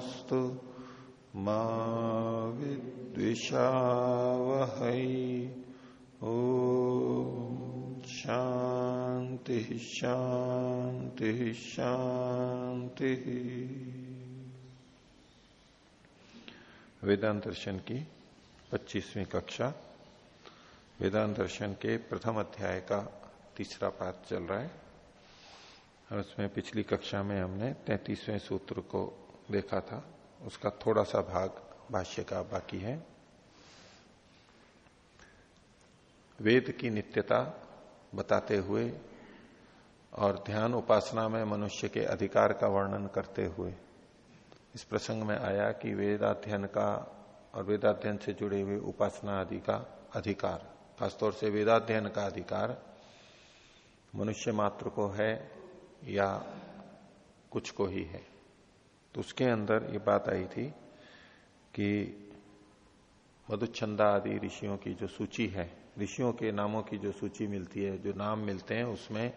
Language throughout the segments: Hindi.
तेजस्विनावधीतमस्तु मा ओ शांति शांति शांति वेदांत दर्शन की पच्चीसवीं कक्षा। वेदांत दर्शन के प्रथम अध्याय का तीसरा पाठ चल रहा है। और उसमें पिछली कक्षा में हमने तैतीसवें सूत्र को देखा था। उसका थोड़ा सा भाग भाष्य का बाकी है। वेद की नित्यता बताते हुए और ध्यान उपासना में मनुष्य के अधिकार का वर्णन करते हुए इस प्रसंग में आया कि वेदाध्ययन का और वेदाध्ययन से जुड़े हुए उपासना आदि का अधिकार, खासतौर से वेदाध्ययन का अधिकार, मनुष्य मात्र को है या कुछ को ही है। तो उसके अंदर ये बात आई थी कि मधुच्छंदा आदि ऋषियों की जो सूची है, ऋषियों के नामों की जो सूची मिलती है, जो नाम मिलते हैं, उसमें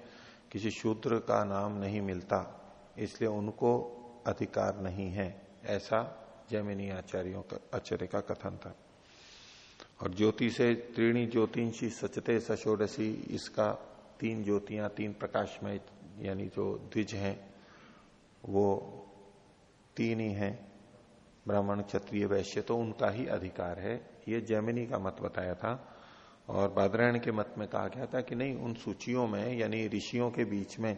किसी शूद्र का नाम नहीं मिलता, इसलिए उनको अधिकार नहीं है, ऐसा जैमिनी आचार्यों का, आचार्य का कथन था। और ज्योति से त्रीणी ज्योतिषी सचते सशोडसी, इसका तीन ज्योतियाँ, तीन प्रकाश में यानी जो द्विज हैं, वो तीन ही हैं, ब्राह्मण, क्षत्रिय, वैश्य तो उनका ही अधिकार है। ये जैमिनी का मत बताया था और बादरायण के मत में कहा गया था कि नहीं, उन सूचियों में, यानी ऋषियों के बीच में,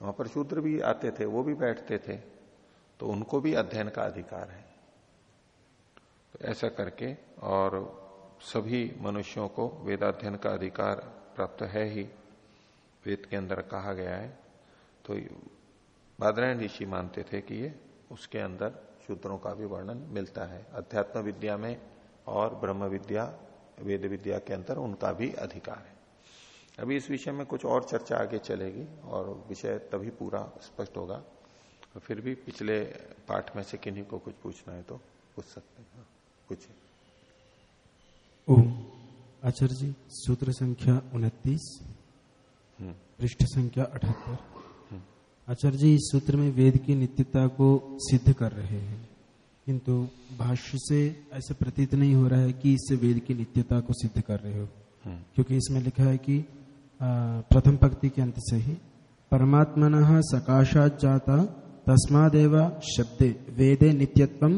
वहाँ पर शूद्र भी आते थे, वो भी बैठते थे तो उनको भी अध्ययन का अधिकार है। तो ऐसा करके और सभी मनुष्यों को वेदाध्ययन का अधिकार प्राप्त है ही, वेद के अंदर कहा गया है। तो बादरायण ऋषि मानते थे कि ये उसके अंदर शूद्रों का भी वर्णन मिलता है। अध्यात्म विद्या में और ब्रह्म विद्या वेद विद्या के अंदर उनका भी अधिकार है। अभी इस विषय में कुछ और चर्चा आगे चलेगी और विषय तभी पूरा स्पष्ट होगा। फिर भी पिछले पाठ में से किन्हीं को कुछ पूछना है तो पूछ सकते हैं। कुछ ओम। आचार्य जी सूत्र संख्या उनतीस हम्म। पृष्ठ संख्या अठहत्तर। आचार्य जी इस सूत्र में वेद की नित्यता को सिद्ध कर रहे हैं किंतु भाष्य से ऐसे प्रतीत नहीं हो रहा है कि इससे वेद की नित्यता को सिद्ध कर रहे हो हम्म। क्योंकि इसमें लिखा है कि प्रथम पंक्ति के अंत से ही परमात्मन सकाशात जाता तस्मादेव शब्दे वेदे नित्यत्व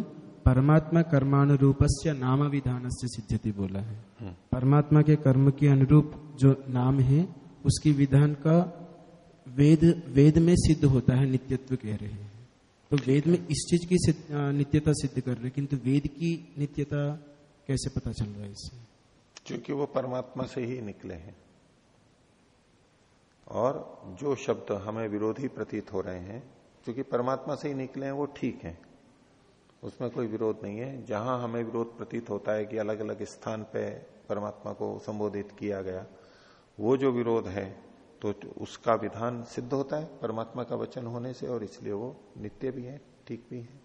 परमात्मा कर्मानुरूप से नाम विधान से सिद्धति बोला है हम्म। परमात्मा के कर्म के अनुरूप जो नाम है उसकी विधान का वेद वेद में सिद्ध होता है नित्यत्व कह रहे हैं। तो वेद में इस चीज़ की नित्यता सिद्ध कर रहे किंतु वेद की नित्यता कैसे पता चल रहा है इससे? क्योंकि वो परमात्मा से ही निकले हैं। और जो शब्द हमें विरोधी प्रतीत हो रहे हैं, क्योंकि परमात्मा से ही निकले हैं, वो ठीक है। उसमें कोई विरोध नहीं है। जहाँ हमें विरोध प्रतीत होता है कि अलग अलग स्थान पे परमात्मा को संबोधित किया गया, वो जो विरोध है तो उसका विधान सिद्ध होता है, परमात्मा का वचन होने से, और इसलिए वो नित्य भी है, ठीक भी है।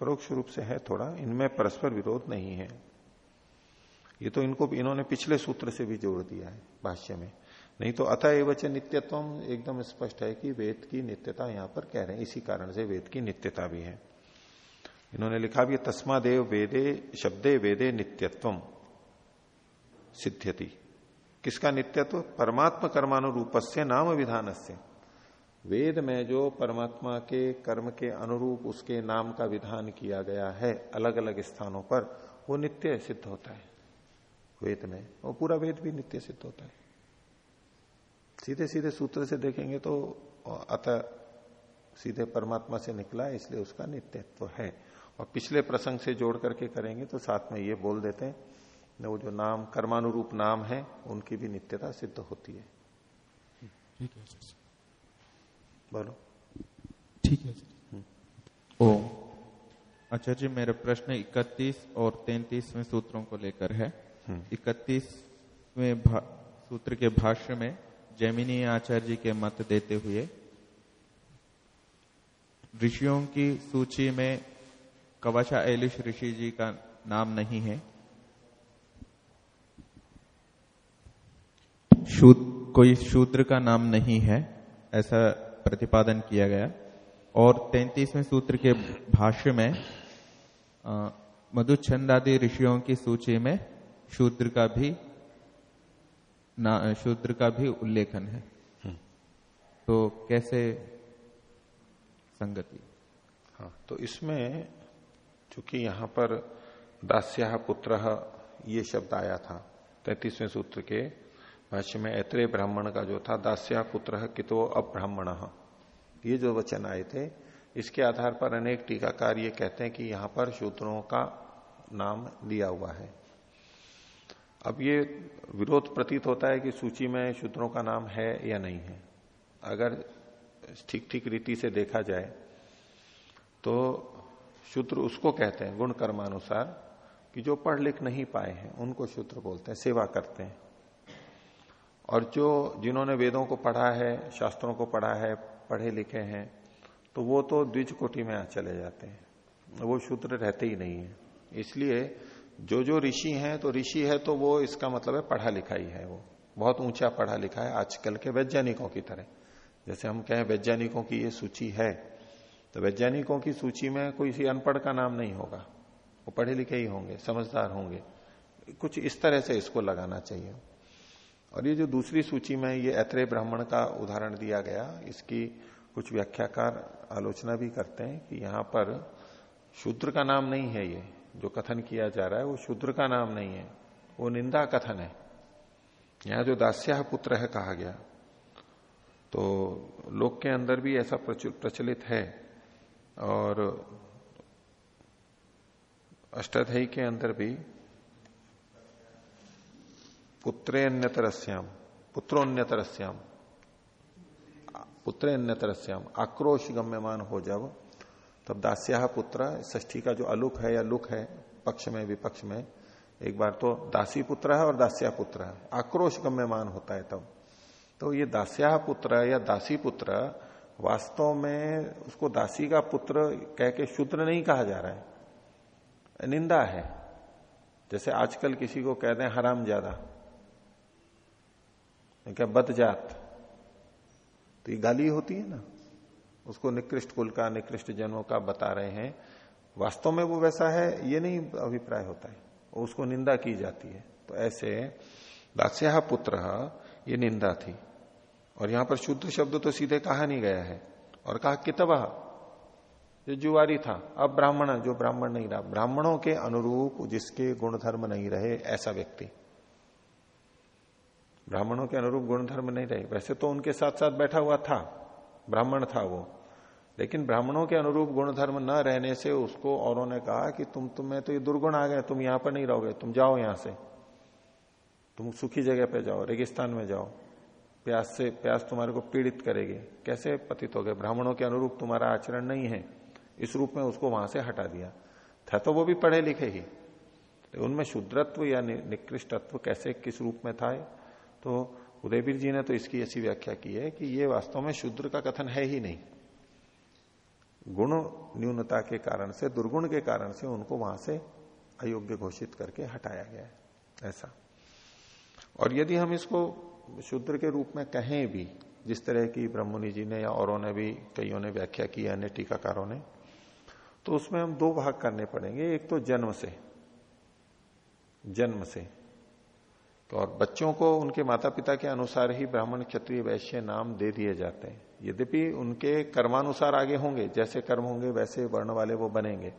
परोक्ष रूप से है थोड़ा, इनमें परस्पर विरोध नहीं है। ये तो इनको, इन्होंने पिछले सूत्र से भी जोड़ दिया है, भाष्य में। नहीं तो अतः वचन नित्यत्व, एकदम स्पष्ट है कि वेद की नित्यता यहाँ पर कह रहे हैं, इसी कारण से वेद की नित्यता भी है। इन्होंने लिखा भी तस्मादेव वेदे, शब्दे वेदे नित्यत्व, सिद्ध्यति। किसका नित्यत्व? परमात्मा कर्मानुरूप से नाम विधान से वेद में जो परमात्मा के कर्म के अनुरूप उसके नाम का विधान किया गया है अलग अलग स्थानों पर, वो नित्य सिद्ध होता है। वेद में वो पूरा वेद भी नित्य सिद्ध होता है। सीधे सीधे सूत्र से देखेंगे तो अतः सीधे परमात्मा से निकला है इसलिए उसका नित्यत्व है। और पिछले प्रसंग से जोड़ करके करेंगे तो साथ में ये बोल देते हैं वो जो नाम कर्मानुरूप नाम है उनकी भी नित्यता सिद्ध होती है। ठीक है बोलो। ठीक है ओ अच्छा जी मेरा प्रश्न इकतीस और तैतीसवें सूत्रों को लेकर है। हम्म। इकतीसवें सूत्र के भाष्य में जैमिनी आचार्य जी के मत देते हुए ऋषियों की सूची में कवचा एलिश ऋषि जी का नाम नहीं है। शूद कोई शूद्र का नाम नहीं है ऐसा प्रतिपादन किया गया। और तैतीसवें सूत्र के भाष्य में मधुचंद आदि ऋषियों की सूची में शूद्र का भी शूद्र का भी उल्लेखन है। हम्म। तो कैसे संगति? हाँ तो इसमें चूँकि यहाँ पर दास्या पुत्र ये शब्द आया था तैतीसवें सूत्र के भाष्य में ऐत्रे ब्राह्मण का जो था, दास्या पुत्र कितो अब्राह्मण। ये जो वचन आए थे, इसके आधार पर अनेक टीकाकार ये कहते हैं कि यहाँ पर शूद्रों का नाम लिया हुआ है। अब ये विरोध प्रतीत होता है कि सूची में शूद्रों का नाम है या नहीं है। अगर ठीक ठीक रीति से देखा जाए तो शूद्र उसको कहते हैं गुण कर्मानुसार कि जो पढ़ लिख नहीं पाए हैं, उनको शूद्र बोलते हैं, सेवा करते हैं। और जो जिन्होंने वेदों को पढ़ा है, शास्त्रों को पढ़ा है, पढ़े लिखे हैं तो वो तो द्विज कोटि में चले जाते हैं। वो शूद्र रहते ही नहीं है। इसलिए जो जो ऋषि हैं तो ऋषि है तो वो इसका मतलब है पढ़ा लिखा ही है वो। बहुत ऊँचा पढ़ा लिखा है आजकल के वैज्ञानिकों की तरह। जैसे हम कहें वैज्ञानिकों की ये सूची है तो वैज्ञानिकों की सूची में कोई अनपढ़ का नाम नहीं होगा। वो पढ़े लिखे ही होंगे, समझदार होंगे। कुछ इस तरह से इसको लगाना चाहिए। और ये जो दूसरी सूची में ये ऐत्रेय ब्राह्मण का उदाहरण दिया गया, इसकी कुछ व्याख्याकार आलोचना भी करते हैं कि यहाँ पर शूद्र का नाम नहीं है ये, जो कथन किया जा रहा है, वो शूद्र का नाम नहीं है, वो निंदा कथन है। यहाँ जो दास्या पुत्र है कहा गया तो लोक के अंदर भी ऐसा प्रचलित है और अष्टाध्यायी के अंदर भी पुत्रेन्यतरस्याम पुत्रोन्यतरस्याम पुत्रेन्यतरस्याम आक्रोश गम्यमान हो जब तब दास्या पुत्र ष्ठी का जो अलुक है या लुक है, पक्ष में, विपक्ष में, एक बार तो दासी पुत्र है और दास्या पुत्र है। आक्रोश गम्यमान होता है तब। तो ये दास्या पुत्र या दासी पुत्र वास्तव में उसको दासी का पुत्र कह के शूद्र नहीं कहा जा रहा है। निंदा है। जैसे आजकल किसी को कहते हैं हराम ज़्यादा क्या बदजात तो ये गाली होती है ना। उसको निकृष्ट कुल का, निकृष्ट जनों का बता रहे हैं। वास्तव में वो वैसा है, ये नहीं अभिप्राय होता है। उसको निंदा की जाती है। तो ऐसे दास्या पुत्र, ये निंदा थी। और यहाँ पर शुद्ध शब्द तो सीधे कहा नहीं गया है। और कहा, कितवा? जो जुआरी था। अब ब्राह्मण, जो ब्राह्मण नहीं रहा। ब्राह्मणों के अनुरूप जिसके गुणधर्म नहीं रहे, ऐसा व्यक्ति। ब्राह्मणों के अनुरूप गुणधर्म नहीं रहे। वैसे तो उनके साथ साथ बैठा हुआ था। ब्राह्मण था वो। लेकिन ब्राह्मणों के अनुरूप गुणधर्म न रहने से उसको औरों ने कहा कि तुम तुम्हें तो ये दुर्गुण आ गए, तुम यहाँ पर नहीं रहोगे, तुम जाओ यहाँ से। तुम सुखी जगह पे जाओ, रेगिस्तान में जाओ। प्यास से, प्यास तुम्हारे को पीड़ित करेगी। कैसे पतित हो गए? ब्राह्मणों के अनुरूप तुम्हारा आचरण नहीं है। इस रूप में उसको वहाँ से हटा दिया। था तो वो भी पढ़े लिखे ही। उनमें शुद्रत्व या निकृष्टत्व कैसे, किस रूप में था तो उदयवीर जी ने तो इसकी ऐसी व्याख्या की है कि ये वास्तव में शुद्र का कथन है ही नहीं। गुण न्यूनता के कारण से, दुर्गुण के कारण से उनको वहाँ से अयोग्य घोषित करके हटाया गया है, ऐसा। और यदि हम इसको शूद्र के रूप में कहें भी, जिस तरह की ब्रह्मणि जी ने या औरों ने भी, कईयों ने व्याख्या की अन्य टीकाकारों ने तो उसमें हम दो भाग करने पड़ेंगे। एक तो जन्म से जन्म से। तो और बच्चों को उनके माता पिता के अनुसार ही ब्राह्मण क्षत्रिय वैश्य नाम दे दिए जाते हैं। यद्यपि उनके कर्मानुसार आगे होंगे, जैसे कर्म होंगे, वैसे वर्ण वाले वो बनेंगे।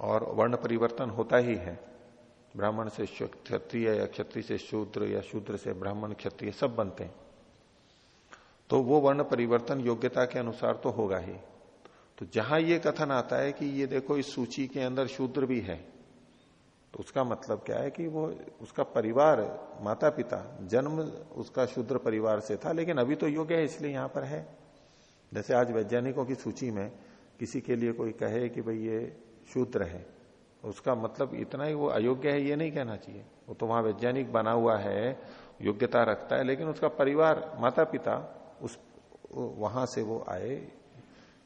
और वर्ण परिवर्तन होता ही है। ब्राह्मण से क्षत्रिय या क्षत्रिय से शूद्र या शूद्र से ब्राह्मण, क्षत्रिय सब बनते हैं। तो वो वर्ण परिवर्तन योग्यता के अनुसार तो होगा ही। तो जहाँ ये कथन आता है कि ये देखो इस सूची के अंदर शूद्र भी है तो उसका मतलब क्या है कि वो उसका परिवार माता पिता जन्म उसका शूद्र परिवार से था, लेकिन अभी तो योग्य है, इसलिए यहाँ पर है। जैसे आज वैज्ञानिकों की सूची में किसी के लिए कोई कहे कि भाई ये शूद्र है, उसका मतलब इतना ही वो अयोग्य है, ये नहीं कहना चाहिए। वो तो वहाँ वैज्ञानिक बना हुआ है, योग्यता रखता है, लेकिन उसका परिवार माता पिता उस, वहाँ से वो आए,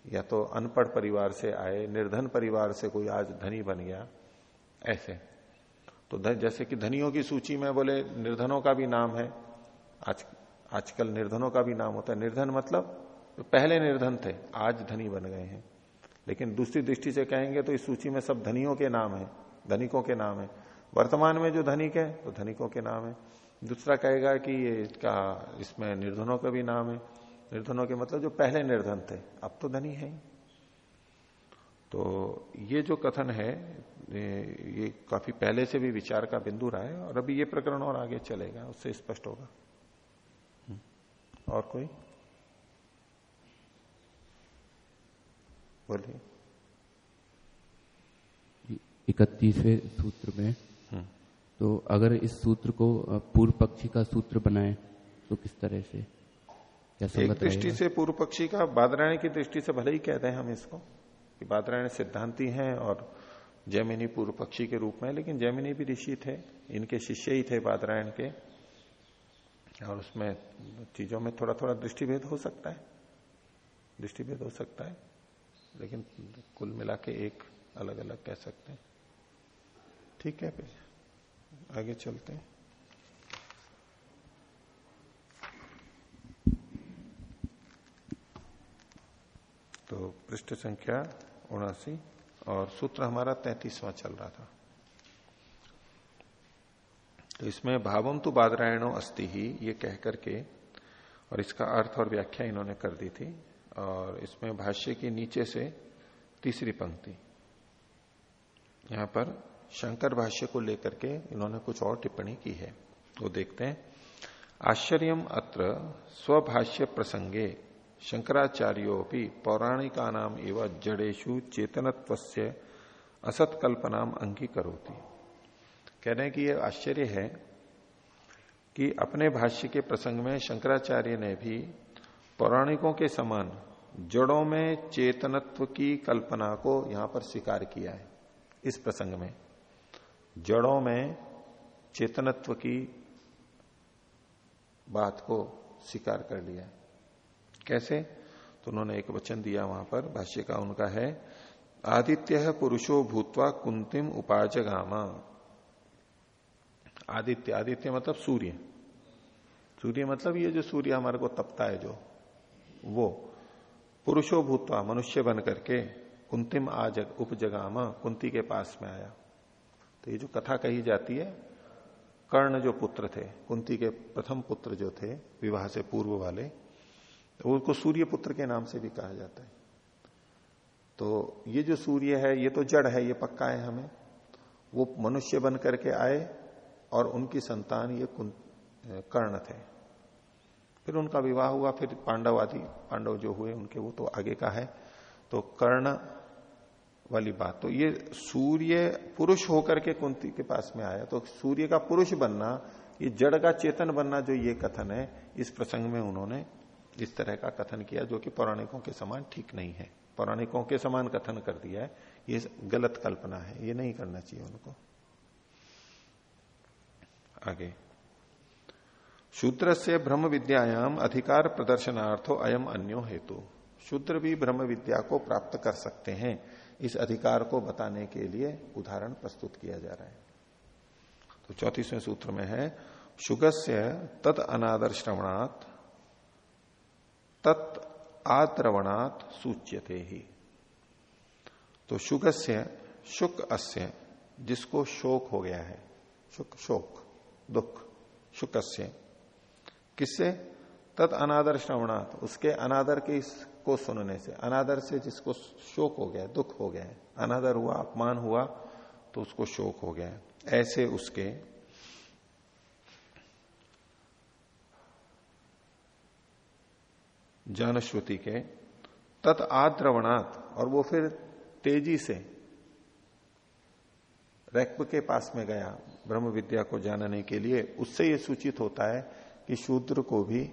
या तो अनपढ़ परिवार से आए, निर्धन परिवार से कोई आज धनी बन गया, ऐसे। तो जैसे कि धनियों की सूची में बोले, निर्धनों का भी नाम है। आज, आजकल निर्धनों का भी नाम होता है। निर्धन मतलब तो पहले निर्धन थे, आज धनी बन गए हैं। लेकिन दूसरी दृष्टि से कहेंगे तो इस सूची में सब धनियों के नाम है, धनिकों के नाम है। वर्तमान में जो धनिक है तो धनिकों के नाम है। दूसरा कहेगा कि ये इसका, इसमें निर्धनों का भी नाम है। निर्धनों के मतलब जो पहले निर्धन थे, अब तो धनी है। तो ये जो कथन है ये काफ़ी पहले से भी विचार का बिंदु रहा है और अभी ये प्रकरण और आगे चलेगा उससे स्पष्ट होगा। और कोई? बोलिए। इकतीसवें सूत्र में हम्म। तो अगर इस सूत्र को पूर्व पक्षी का सूत्र बनाए तो किस तरह से? एक दृष्टि से पूर्व पक्षी का बादरायण की दृष्टि से भले ही कहते हैं हम इसको। कि बादरायण सिद्धांति हैं और जैमिनी पूर्व पक्षी के रूप में, लेकिन जैमिनी भी ऋषि थे, इनके शिष्य ही थे बादरायण के, और उसमें चीज़ों में थोड़ा थोड़ा दृष्टिभेद हो सकता है, दृष्टिभेद हो सकता है, लेकिन कुल मिला के एक अलग अलग कह सकते हैं। ठीक है फिर, आगे चलते हैं। तो पृष्ठ संख्या उनासी और सूत्र हमारा तैतीसवां चल रहा था। तो इसमें भावम तो बादरायणो अस्ति ही, ये कह करके, और इसका अर्थ और व्याख्या इन्होंने कर दी थी, और इसमें भाष्य के नीचे से तीसरी पंक्ति। यहाँ पर शंकर भाष्य को लेकर के इन्होंने कुछ और टिप्पणी की है। वो देखते हैं, आश्चर्यम अत्र स्वभाष्य प्रसंगे शंकराचार्योपि पौराणिका नाम एवं जड़ेशु चेतनत्व से असत्कल्पना अंगीकरोती कह रहे हैं कि यह आश्चर्य है कि अपने भाष्य के प्रसंग में शंकराचार्य ने भी पौराणिकों के समान जड़ों में चेतनत्व की कल्पना को यहाँ पर स्वीकार किया है। इस प्रसंग में जड़ों में चेतनत्व की बात को स्वीकार कर लिया है। कैसे? तो उन्होंने एक वचन दिया वहाँ पर, भाष्य का उनका है, आदित्य पुरुषो भूतवा कुंतिम उपाजगामा। आदित्य आदित्य मतलब सूर्य। सूर्य मतलब ये जो सूर्य हमारे को तपता है जो, वो। पुरुषो भूतवा मनुष्य बन करके कुंतिम आज उपजगामा, कुंती के पास में आया। तो ये जो कथा कही जाती है, कर्ण जो पुत्र थे, कुंती के प्रथम पुत्र जो थे, विवाह से पूर्व वाले उसको सूर्य पुत्र के नाम से भी कहा जाता है। तो ये जो सूर्य है, ये तो जड़ है, ये पक्का है हमें। वो मनुष्य बन करके आए और उनकी संतान ये कर्ण थे। फिर उनका विवाह हुआ, फिर पांडव आदि, पांडव जो हुए उनके, वो तो आगे का है। तो कर्ण वाली बात। तो ये सूर्य पुरुष होकर के कुंती के पास में आया। तो सूर्य का पुरुष बनना, ये जड़ का चेतन बनना जो ये कथन है, इस प्रसंग में उन्होंने इस तरह का कथन किया जो कि पौराणिकों के समान ठीक नहीं है। पौराणिकों के समान कथन कर दिया है। ये गलत कल्पना है। ये नहीं करना चाहिए उनको। आगे। शूद्र से ब्रह्म विद्यायाम अधिकार प्रदर्शनार्थो अयम अन्यो हेतु। शूद्र भी ब्रह्म विद्या को प्राप्त कर सकते हैं। इस अधिकार को बताने के लिए उदाहरण प्रस्तुत किया जा रहा है। तो चौतीसवें सूत्र में है, शुगस्य तत् अनादर श्रवणात् तत् आद्रवणात् सूच्यते ही। तो शुगस्य शुक अस्य, जिसको शोक हो गया है, शुक, शोक, दुख शुकस्य किससे? तत् अनादर श्रवणात्, उसके अनादर के को सुनने से, अनादर से जिसको शोक हो गया, दुख हो गया अनादर हुआ, अपमान हुआ तो उसको शोक हो गया ऐसे उसके जनश्रुति के, तत् आद्रवणात्, और वो फिर तेज़ी से रैक्प के पास में गया ब्रह्म विद्या को जानने के लिए। उससे ये सूचित होता है कि शूद्र को भी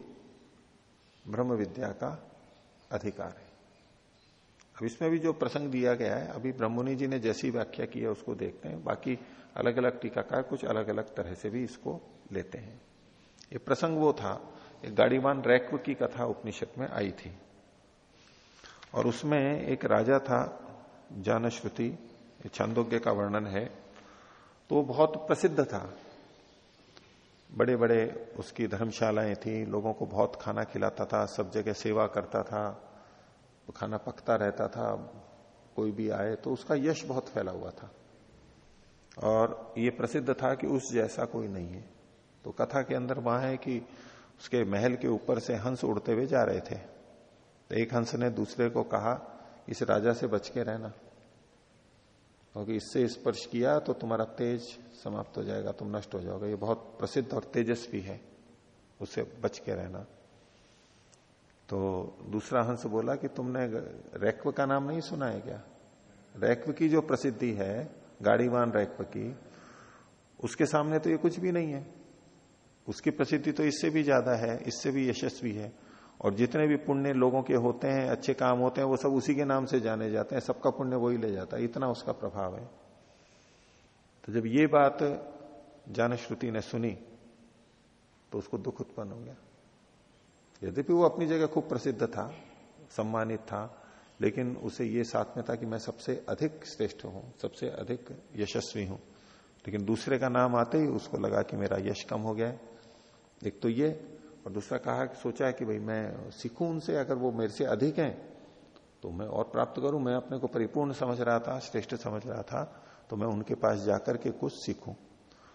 ब्रह्म विद्या का अधिकार है। अब इसमें भी जो प्रसंग दिया गया है, अभी ब्रह्मणि जी ने जैसी व्याख्या की है उसको देखते हैं। बाकी अलग अलग टीकाकार कुछ अलग अलग तरह से भी इसको लेते हैं। ये प्रसंग वो था गाड़ीवान रैक्व की कथा उपनिषद में आई थी। और उसमें एक राजा था, जानश्रुति छंदोग्य का वर्णन है तो बहुत प्रसिद्ध था। बड़े बड़े उसकी धर्मशालाएँ थी, लोगों को बहुत खाना खिलाता था, सब जगह सेवा करता था, खाना पकता रहता था, कोई भी आए तो उसका यश बहुत फैला हुआ था। और ये प्रसिद्ध था कि उस जैसा कोई नहीं है। तो कथा के अंदर वहाँ है कि उसके महल के ऊपर से हंस उड़ते हुए जा रहे थे। तो एक हंस ने दूसरे को कहा, इस राजा से बच के रहना। क्योंकि इससे स्पर्श किया तो तुम्हारा तेज समाप्त हो जाएगा, तुम नष्ट हो जाओगे। ये बहुत प्रसिद्ध और तेजस्वी है, उससे बच के रहना। तो दूसरा हंस बोला कि, तुमने रैक्व का नाम नहीं सुना है क्या? रैक्व की जो प्रसिद्धि है, गाड़ीवान रैक्व की, उसके सामने तो ये कुछ भी नहीं है। उसकी प्रसिद्धि तो इससे भी ज़्यादा है, इससे भी यशस्वी है। और जितने भी पुण्य लोगों के होते हैं, अच्छे काम होते हैं, वो सब उसी के नाम से जाने जाते हैं, सबका पुण्य वही ले जाता है, इतना उसका प्रभाव है। तो जब ये बात जानश्रुति ने सुनी तो उसको दुख उत्पन्न हो गया। यद्यपि वो अपनी जगह खूब प्रसिद्ध था, सम्मानित था, लेकिन उसे ये साथ में था कि मैं सबसे अधिक श्रेष्ठ हूँ, सबसे अधिक यशस्वी हूँ। लेकिन दूसरे का नाम आते ही उसको लगा कि मेरा यश कम हो गया है। एक तो ये, और दूसरा कहा सोचा है कि भाई मैं सीखूं उनसे, अगर वो मेरे से अधिक हैं तो मैं और प्राप्त करूँ, मैं अपने को परिपूर्ण समझ रहा था, श्रेष्ठ समझ रहा था तो मैं उनके पास जाकर के कुछ सीखूं।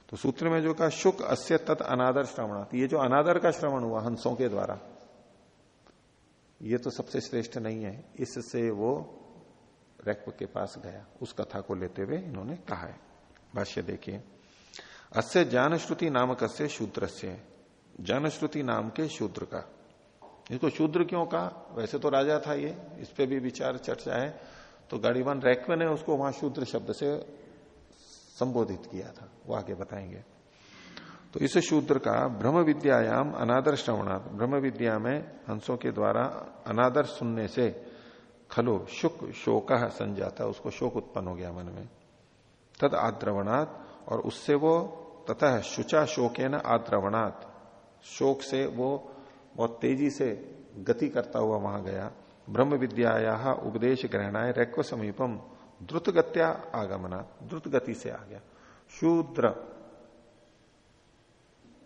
तो सूत्र में जो कहा, शुक अस्य तत् अनादर श्रवणा ये जो अनादर का श्रवण हुआ हंसों के द्वारा, ये तो सबसे श्रेष्ठ नहीं है, इससे वो रैक्व के पास गया, उस कथा को लेते हुए इन्होंने कहा है। भाष्य देखिए, अस्य ज्ञान श्रुति नामक से शूद्र से जनश्रुति नाम के शूद्र का। इसको शूद्र क्यों कहा? वैसे तो राजा था ये, इस पे भी विचार चर्चा है। तो गाड़ीवान रैक्व ने उसको वहाँ शूद्र शब्द से संबोधित किया था। वो आगे बताएँगे। तो इस शूद्र का ब्रह्म विद्यायाम अनादर श्रवणात्। ब्रह्म विद्या में हंसों के द्वारा अनादर सुनने से खलो शुक शोक संजाता। उसको शोक उत्पन्न हो गया मन में। तद आद्रवणात् और उससे वो तथा शुचा शोके न आद्रवणात्। शोक से, वो बहुत तेज़ी से गति करता हुआ वहाँ गया। ब्रह्म विद्या उपदेश ग्रहणाय रैक्व समीपम द्रुत गत्या आगमना द्रुत गति से आ गया। शूद्र।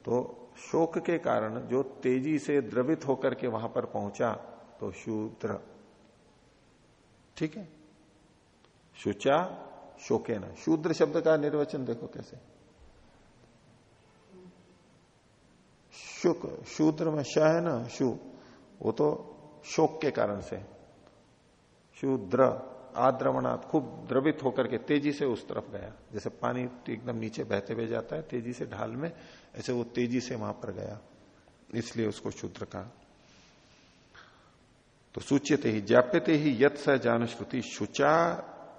तो शोक के कारण जो तेज़ी से द्रवित होकर के वहाँ पर पहुँचा तो शूद्र। ठीक है? शुचा शोके न शूद्र शब्द का निर्वचन देखो कैसे। शुक, शूद्र में श है ना, शु। वो तो शोक के कारण से। शूद्र, आद्रवणात् खूब द्रवित होकर के तेज़ी से उस तरफ़ गया। जैसे पानी एकदम नीचे बहते हुए जाता है, तेज़ी से ढाल में, ऐसे वो तेज़ी से वहाँ पर गया। इसलिए उसको शूद्र कहा। तो सूच्यते ही जाप्यते ही यथ स जान श्रुति शुचा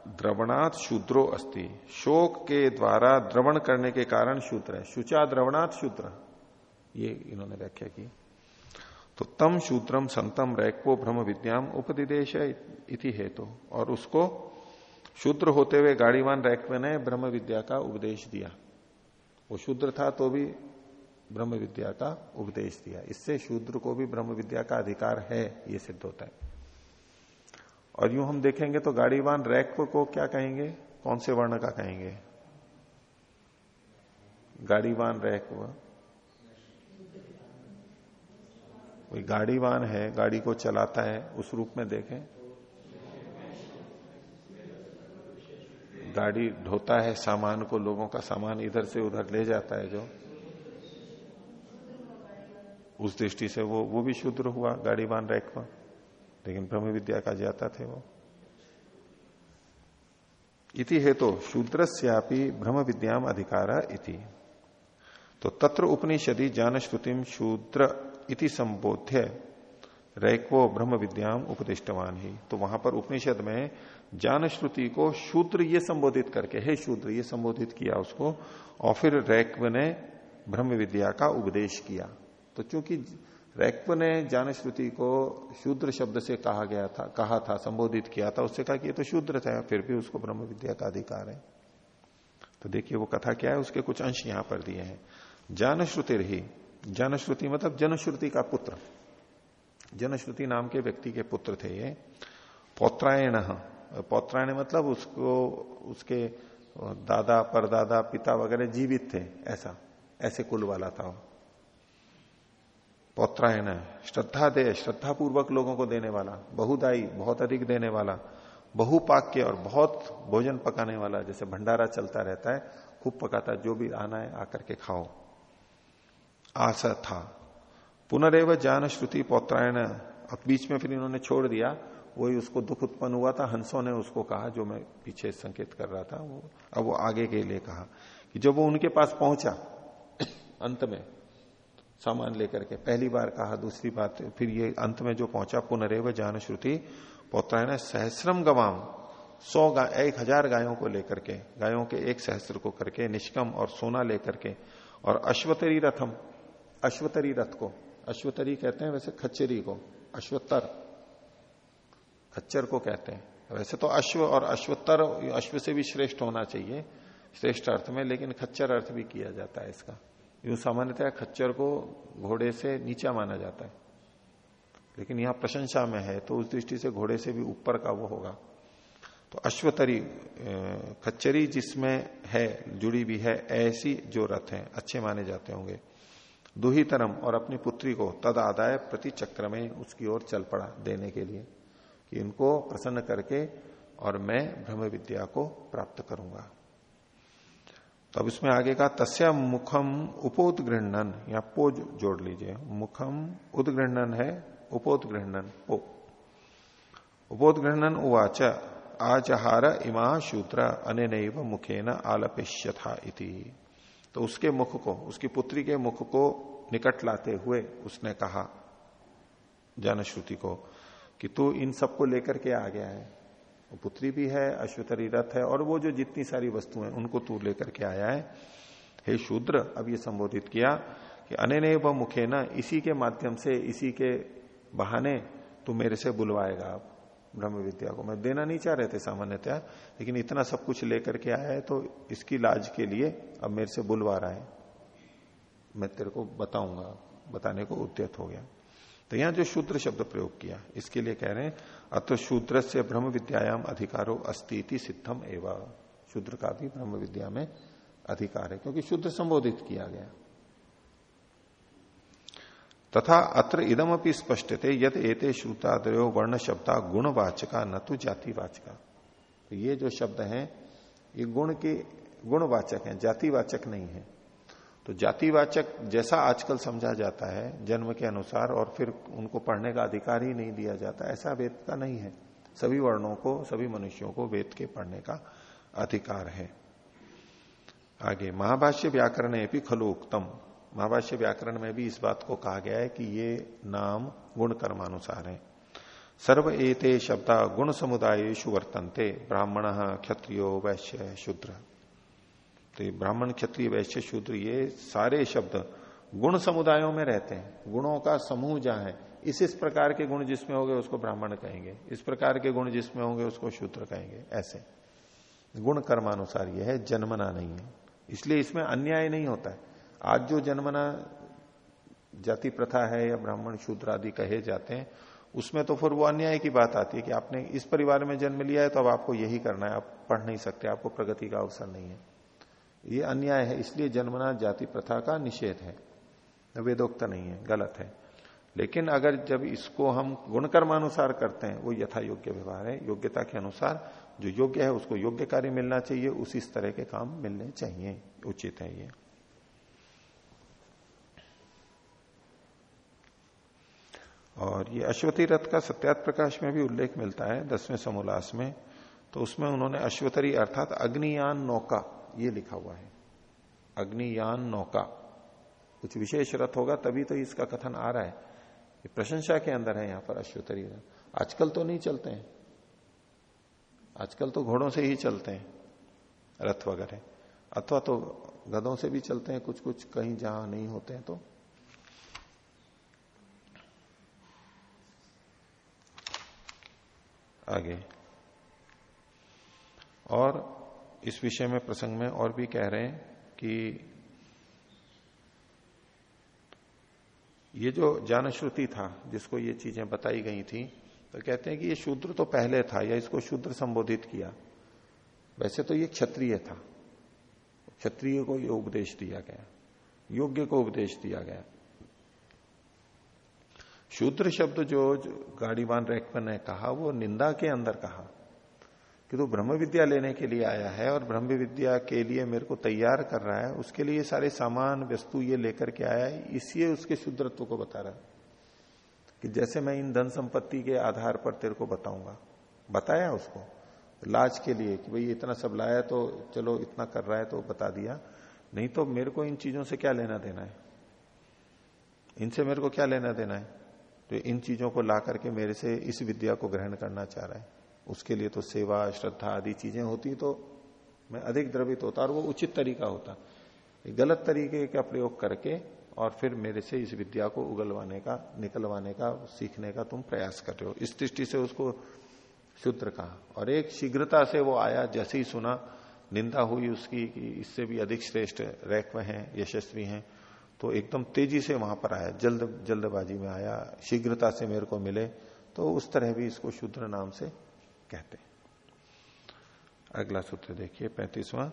द्रवणात् शूद्रो अस्ति। शोक के द्वारा द्रवण करने के कारण शूद्र है। शुचा द्रवणात् शूद्र। ये इन्होंने व्याख्या की। तो तम शूद्रम संतम रैक्वो ब्रह्म विद्याम उपदिदेश इति हेतु। तो, और उसको शूद्र होते हुए गाड़ीवान रैक्व ने ब्रह्म विद्या का उपदेश दिया। वो शूद्र था तो भी ब्रह्म विद्या का उपदेश दिया। इससे शूद्र को भी ब्रह्म विद्या का अधिकार है ये सिद्ध होता है। और यूँ हम देखेंगे तो गाड़ीवान रैक्व को क्या कहेंगे? कौन से वर्ण का कहेंगे? गाड़ीवान रैक्व कोई गाड़ीवान है, गाड़ी को चलाता है, उस रूप में देखें। गाड़ी ढोता है, सामान को, लोगों का सामान इधर से उधर ले जाता है जो। उस दृष्टि से वो वो भी शुद्र हुआ गाड़ीवान रैकवा लेकिन ब्रह्म विद्या का जाता थे वो। इति है तो शूद्रस्यापि ब्रह्म विद्याम अधिकार इति। तो तत्र उपनिषदि ज्ञान श्रुतिम शूद्र इति संबोध्य। रैक्वो ब्रह्म विद्याम उपदिष्टवान ही। तो वहाँ पर उपनिषद में ज्ञान श्रुति को शूद्र ये संबोधित करके, हे शूद्र, ये संबोधित किया उसको, और फिर रैक्व ने ब्रह्म विद्या का उपदेश किया। तो चूँकि रैक्व ने ज्ञान श्रुति को शूद्र शब्द से कहा गया था, कहा था, संबोधित किया था, उससे कहा कि ये तो शूद्र था, फिर भी उसको ब्रह्म विद्या का अधिकार है। तो देखिए वो कथा क्या है, उसके कुछ अंश यहाँ पर दिए हैं। ज्ञान श्रुति रही ज्ञान श्रुति मतलब जनश्रुति का पुत्र। जनश्रुति नाम के व्यक्ति के पुत्र थे ये। पौत्रायण। पौत्रायण मतलब उसको, उसके दादा, परदादा, पिता वगैरह जीवित थे, ऐसा। ऐसे कुल वाला था पौत्रायण। श्रद्धा दे श्रद्धा पूर्वक लोगों को देने वाला। बहुदाई बहुत अधिक देने वाला। बहुपाक्य और बहुत भोजन पकाने वाला। जैसे भंडारा चलता रहता है, खूब पकाता जो भी आना है, आकर के खाओ। आशा था। पुनरेव ज्ञान श्रुति पौत्रायण, अब बीच में फिर इन्होंने छोड़ दिया। वही उसको दुख उत्पन्न हुआ था। हंसों ने उसको कहा, जो मैं पीछे संकेत कर रहा था, वो अब वो आगे के लिए कहा कि जब वो उनके पास पहुँचा, अंत में सामान लेकर के पहली बार कहा, दूसरी बात, फिर ये अंत में जो पहुँचा, पुनरेव जान श्रुति पौत्रायण, सहस्रम गवाम, सौ गाय एक हज़ार गायों को लेकर के, गायों के एक सहस्त्र को करके, निष्कम और सोना लेकर के, और अश्वतरी रथम अश्वतरी रथ को। अश्वतरी कहते हैं वैसे खच्चरी को अश्वतर खच्चर को कहते हैं। वैसे तो अश्व और अश्वतर अश्व से भी श्रेष्ठ होना चाहिए, श्रेष्ठ अर्थ में, लेकिन खच्चर अर्थ भी किया जाता है इसका। यूँ सामान्यतः खच्चर को घोड़े से नीचा माना जाता है। लेकिन यहाँ प्रशंसा में है तो उस दृष्टि से घोड़े से भी ऊपर का वो होगा। तो अश्वतरी खच्चरी जिसमें है, जुड़ी भी है, ऐसी जो रथ है, अच्छे माने जाते होंगे। दुहितरम और अपनी पुत्री को तद आदाय प्रति चक्र में उसकी ओर चल पड़ा देने के लिए कि इनको प्रसन्न करके और मैं ब्रह्म विद्या को प्राप्त करूँगा। तो अब इसमें आगे का तस्या मुखम उपोदगृहणन या पो जोड़ लीजिए, मुखम उदगृहणन है उपोदगृहणन पो। उपोदगृहणन उवाच, आचहार इमा शूद्र मुखे न आलपेश्य था इति। तो उसके मुख को, उसकी पुत्री के मुख को निकट लाते हुए उसने कहा, जनश्रुति को, कि तू इन सबको लेकर के आ गया है। वो पुत्री भी है, अश्वतरी रथ है, और वो जो जितनी सारी वस्तुएँ उनको तू लेकर के आया है। हे शूद्र, अब ये संबोधित किया कि अने व मुखे ना इसी के माध्यम से, इसी के बहाने तू मेरे से बुलवाएगा ब्रह्म विद्या को। मैं देना नहीं चाह रहे थे सामान्यतया, लेकिन इतना सब कुछ लेकर के आया है तो इसकी लाज के लिए अब मेरे से बुलवा रहा है। मैं तेरे को बताऊँगा, बताने को उद्यत हो गया। तो यहाँ जो शूद्र शब्द प्रयोग किया, इसके लिए कह रहे हैं, अत शूद्र से ब्रह्म विद्यायाम अधिकारो अस्ती सिद्धम एवं। शूद्र का भी ब्रह्म विद्या में अधिकार है, क्योंकि शुद्ध संबोधित किया गया। तथा अत्र इदम अपनी स्पष्ट थे यद एते श्रुताद्रयो वर्ण शब्दा गुणवाचका, न तो जातिवाचका। तो ये जो शब्द हैं, ये गुण के गुणवाचक हैं, जातिवाचक नहीं है। तो जातिवाचक जैसा आजकल समझा जाता है, जन्म के अनुसार, और फिर उनको पढ़ने का अधिकार ही नहीं दिया जाता, ऐसा वेद का नहीं है। सभी वर्णों को, सभी मनुष्यों को वेद के पढ़ने का अधिकार है। आगे, महाभाष्य व्याकरण भी खलु उक्तम। महाभाष्य व्याकरण में भी इस बात को कहा गया है कि ये नाम गुण कर्मानुसार है। सर्व एते शब्द गुण समुदाय वर्तनते, ब्राह्मण क्षत्रियो वैश्य शूद्र। तो ब्राह्मण, क्षत्रिय, वैश्य शूद्र, ये सारे शब्द गुण समुदायों में रहते हैं। गुणों का समूह जहाँ है, इस इस प्रकार के गुण जिसमें होंगे उसको ब्राह्मण कहेंगे, इस प्रकार के गुण जिसमें होंगे उसको शूद्र कहेंगे, ऐसे। गुण कर्मानुसार यह है, जन्मना नहीं है। इसलिए इसमें अन्याय नहीं होता है। आज जो जन्मना जाति प्रथा है या ब्राह्मण शूद्र आदि कहे जाते हैं, उसमें तो फिर वो अन्याय की बात आती है कि आपने इस परिवार में जन्म लिया है तो अब आपको यही करना है, आप पढ़ नहीं सकते, आपको प्रगति का अवसर नहीं है। ये अन्याय है, इसलिए जन्मना जाति प्रथा का निषेध है। वेदोक्त नहीं है, गलत है। लेकिन अगर जब इसको हम गुणकर्मानुसार करते हैं, वो यथा योग्य व्यवहार है, योग्यता के अनुसार जो योग्य है उसको योग्य कार्य मिलना चाहिए, उसी तरह के काम मिलने चाहिए, उचित है ये। और ये अश्वती रथ का सत्यात प्रकाश में भी उल्लेख मिलता है, दसवें समोल्लास में। तो उसमें उन्होंने अश्वतरी अर्थात अग्नियान नौका, ये लिखा हुआ है। अग्नियान नौका। कुछ विशेष रथ होगा, तभी तो इसका कथन आ रहा है। ये प्रशंसा के अंदर है यहाँ पर अश्वतरी रथ। आजकल तो नहीं चलते हैं। आजकल तो घोड़ों से ही चलते हैं, रथ वगैरह। अथवा तो गधों से भी चलते हैं कुछ कुछ कहीं जहाँ नहीं होते हैं तो। आगे। और इस विषय में प्रसंग में और भी कह रहे हैं कि ये जो ज्ञान श्रुति था, जिसको ये चीज़ें बताई गई थी तो कहते हैं कि ये शूद्र तो पहले था, या इसको शूद्र संबोधित किया। वैसे तो ये क्षत्रिय था। क्षत्रिय को ये उपदेश दिया गया। योग्य को उपदेश दिया गया। शूद्र शब्द जो गाड़ीवान रेकमन ने कहा, वो निंदा के अंदर कहा कि तो ब्रह्म विद्या लेने के लिए आया है और ब्रह्म विद्या के लिए मेरे को तैयार कर रहा है, उसके लिए सारे सामान, वस्तु ये लेकर के आया है, इसलिए उसके शुद्रत्व को बता रहा है। कि जैसे मैं इन धन संपत्ति के आधार पर तेरे को बताऊँगा। बताया उसको। लाज के लिए कि भाई इतना सब लाया तो चलो इतना कर रहा है तो बता दिया। नहीं तो मेरे को इन चीज़ों से क्या लेना देना है? इनसे मेरे को क्या लेना देना है? तो इन चीज़ों को ला करके मेरे से इस विद्या को ग्रहण करना चाह रहा है। उसके लिए तो सेवा, श्रद्धा आदि चीज़ें होती तो मैं अधिक द्रवित होता और वो उचित तरीका होता। गलत तरीके का प्रयोग करके और फिर मेरे से इस विद्या को उगलवाने का, निकलवाने का, सीखने का तुम प्रयास कर रहे हो। इस दृष्टि से उसको शूद्र कहा। और एक शीघ्रता से वो आया, जैसे ही सुना, निंदा हुई उसकी कि इससे भी अधिक श्रेष्ठ रैक्व हैं, यशस्वी हैं। तो एकदम तेज़ी से वहाँ पर आया, जल्द, जल्दबाजी में आया, शीघ्रता से मेरे को मिले तो उस तरह भी इसको शूद्र नाम से कहते अगला सूत्र देखिए, पैंतीसवां।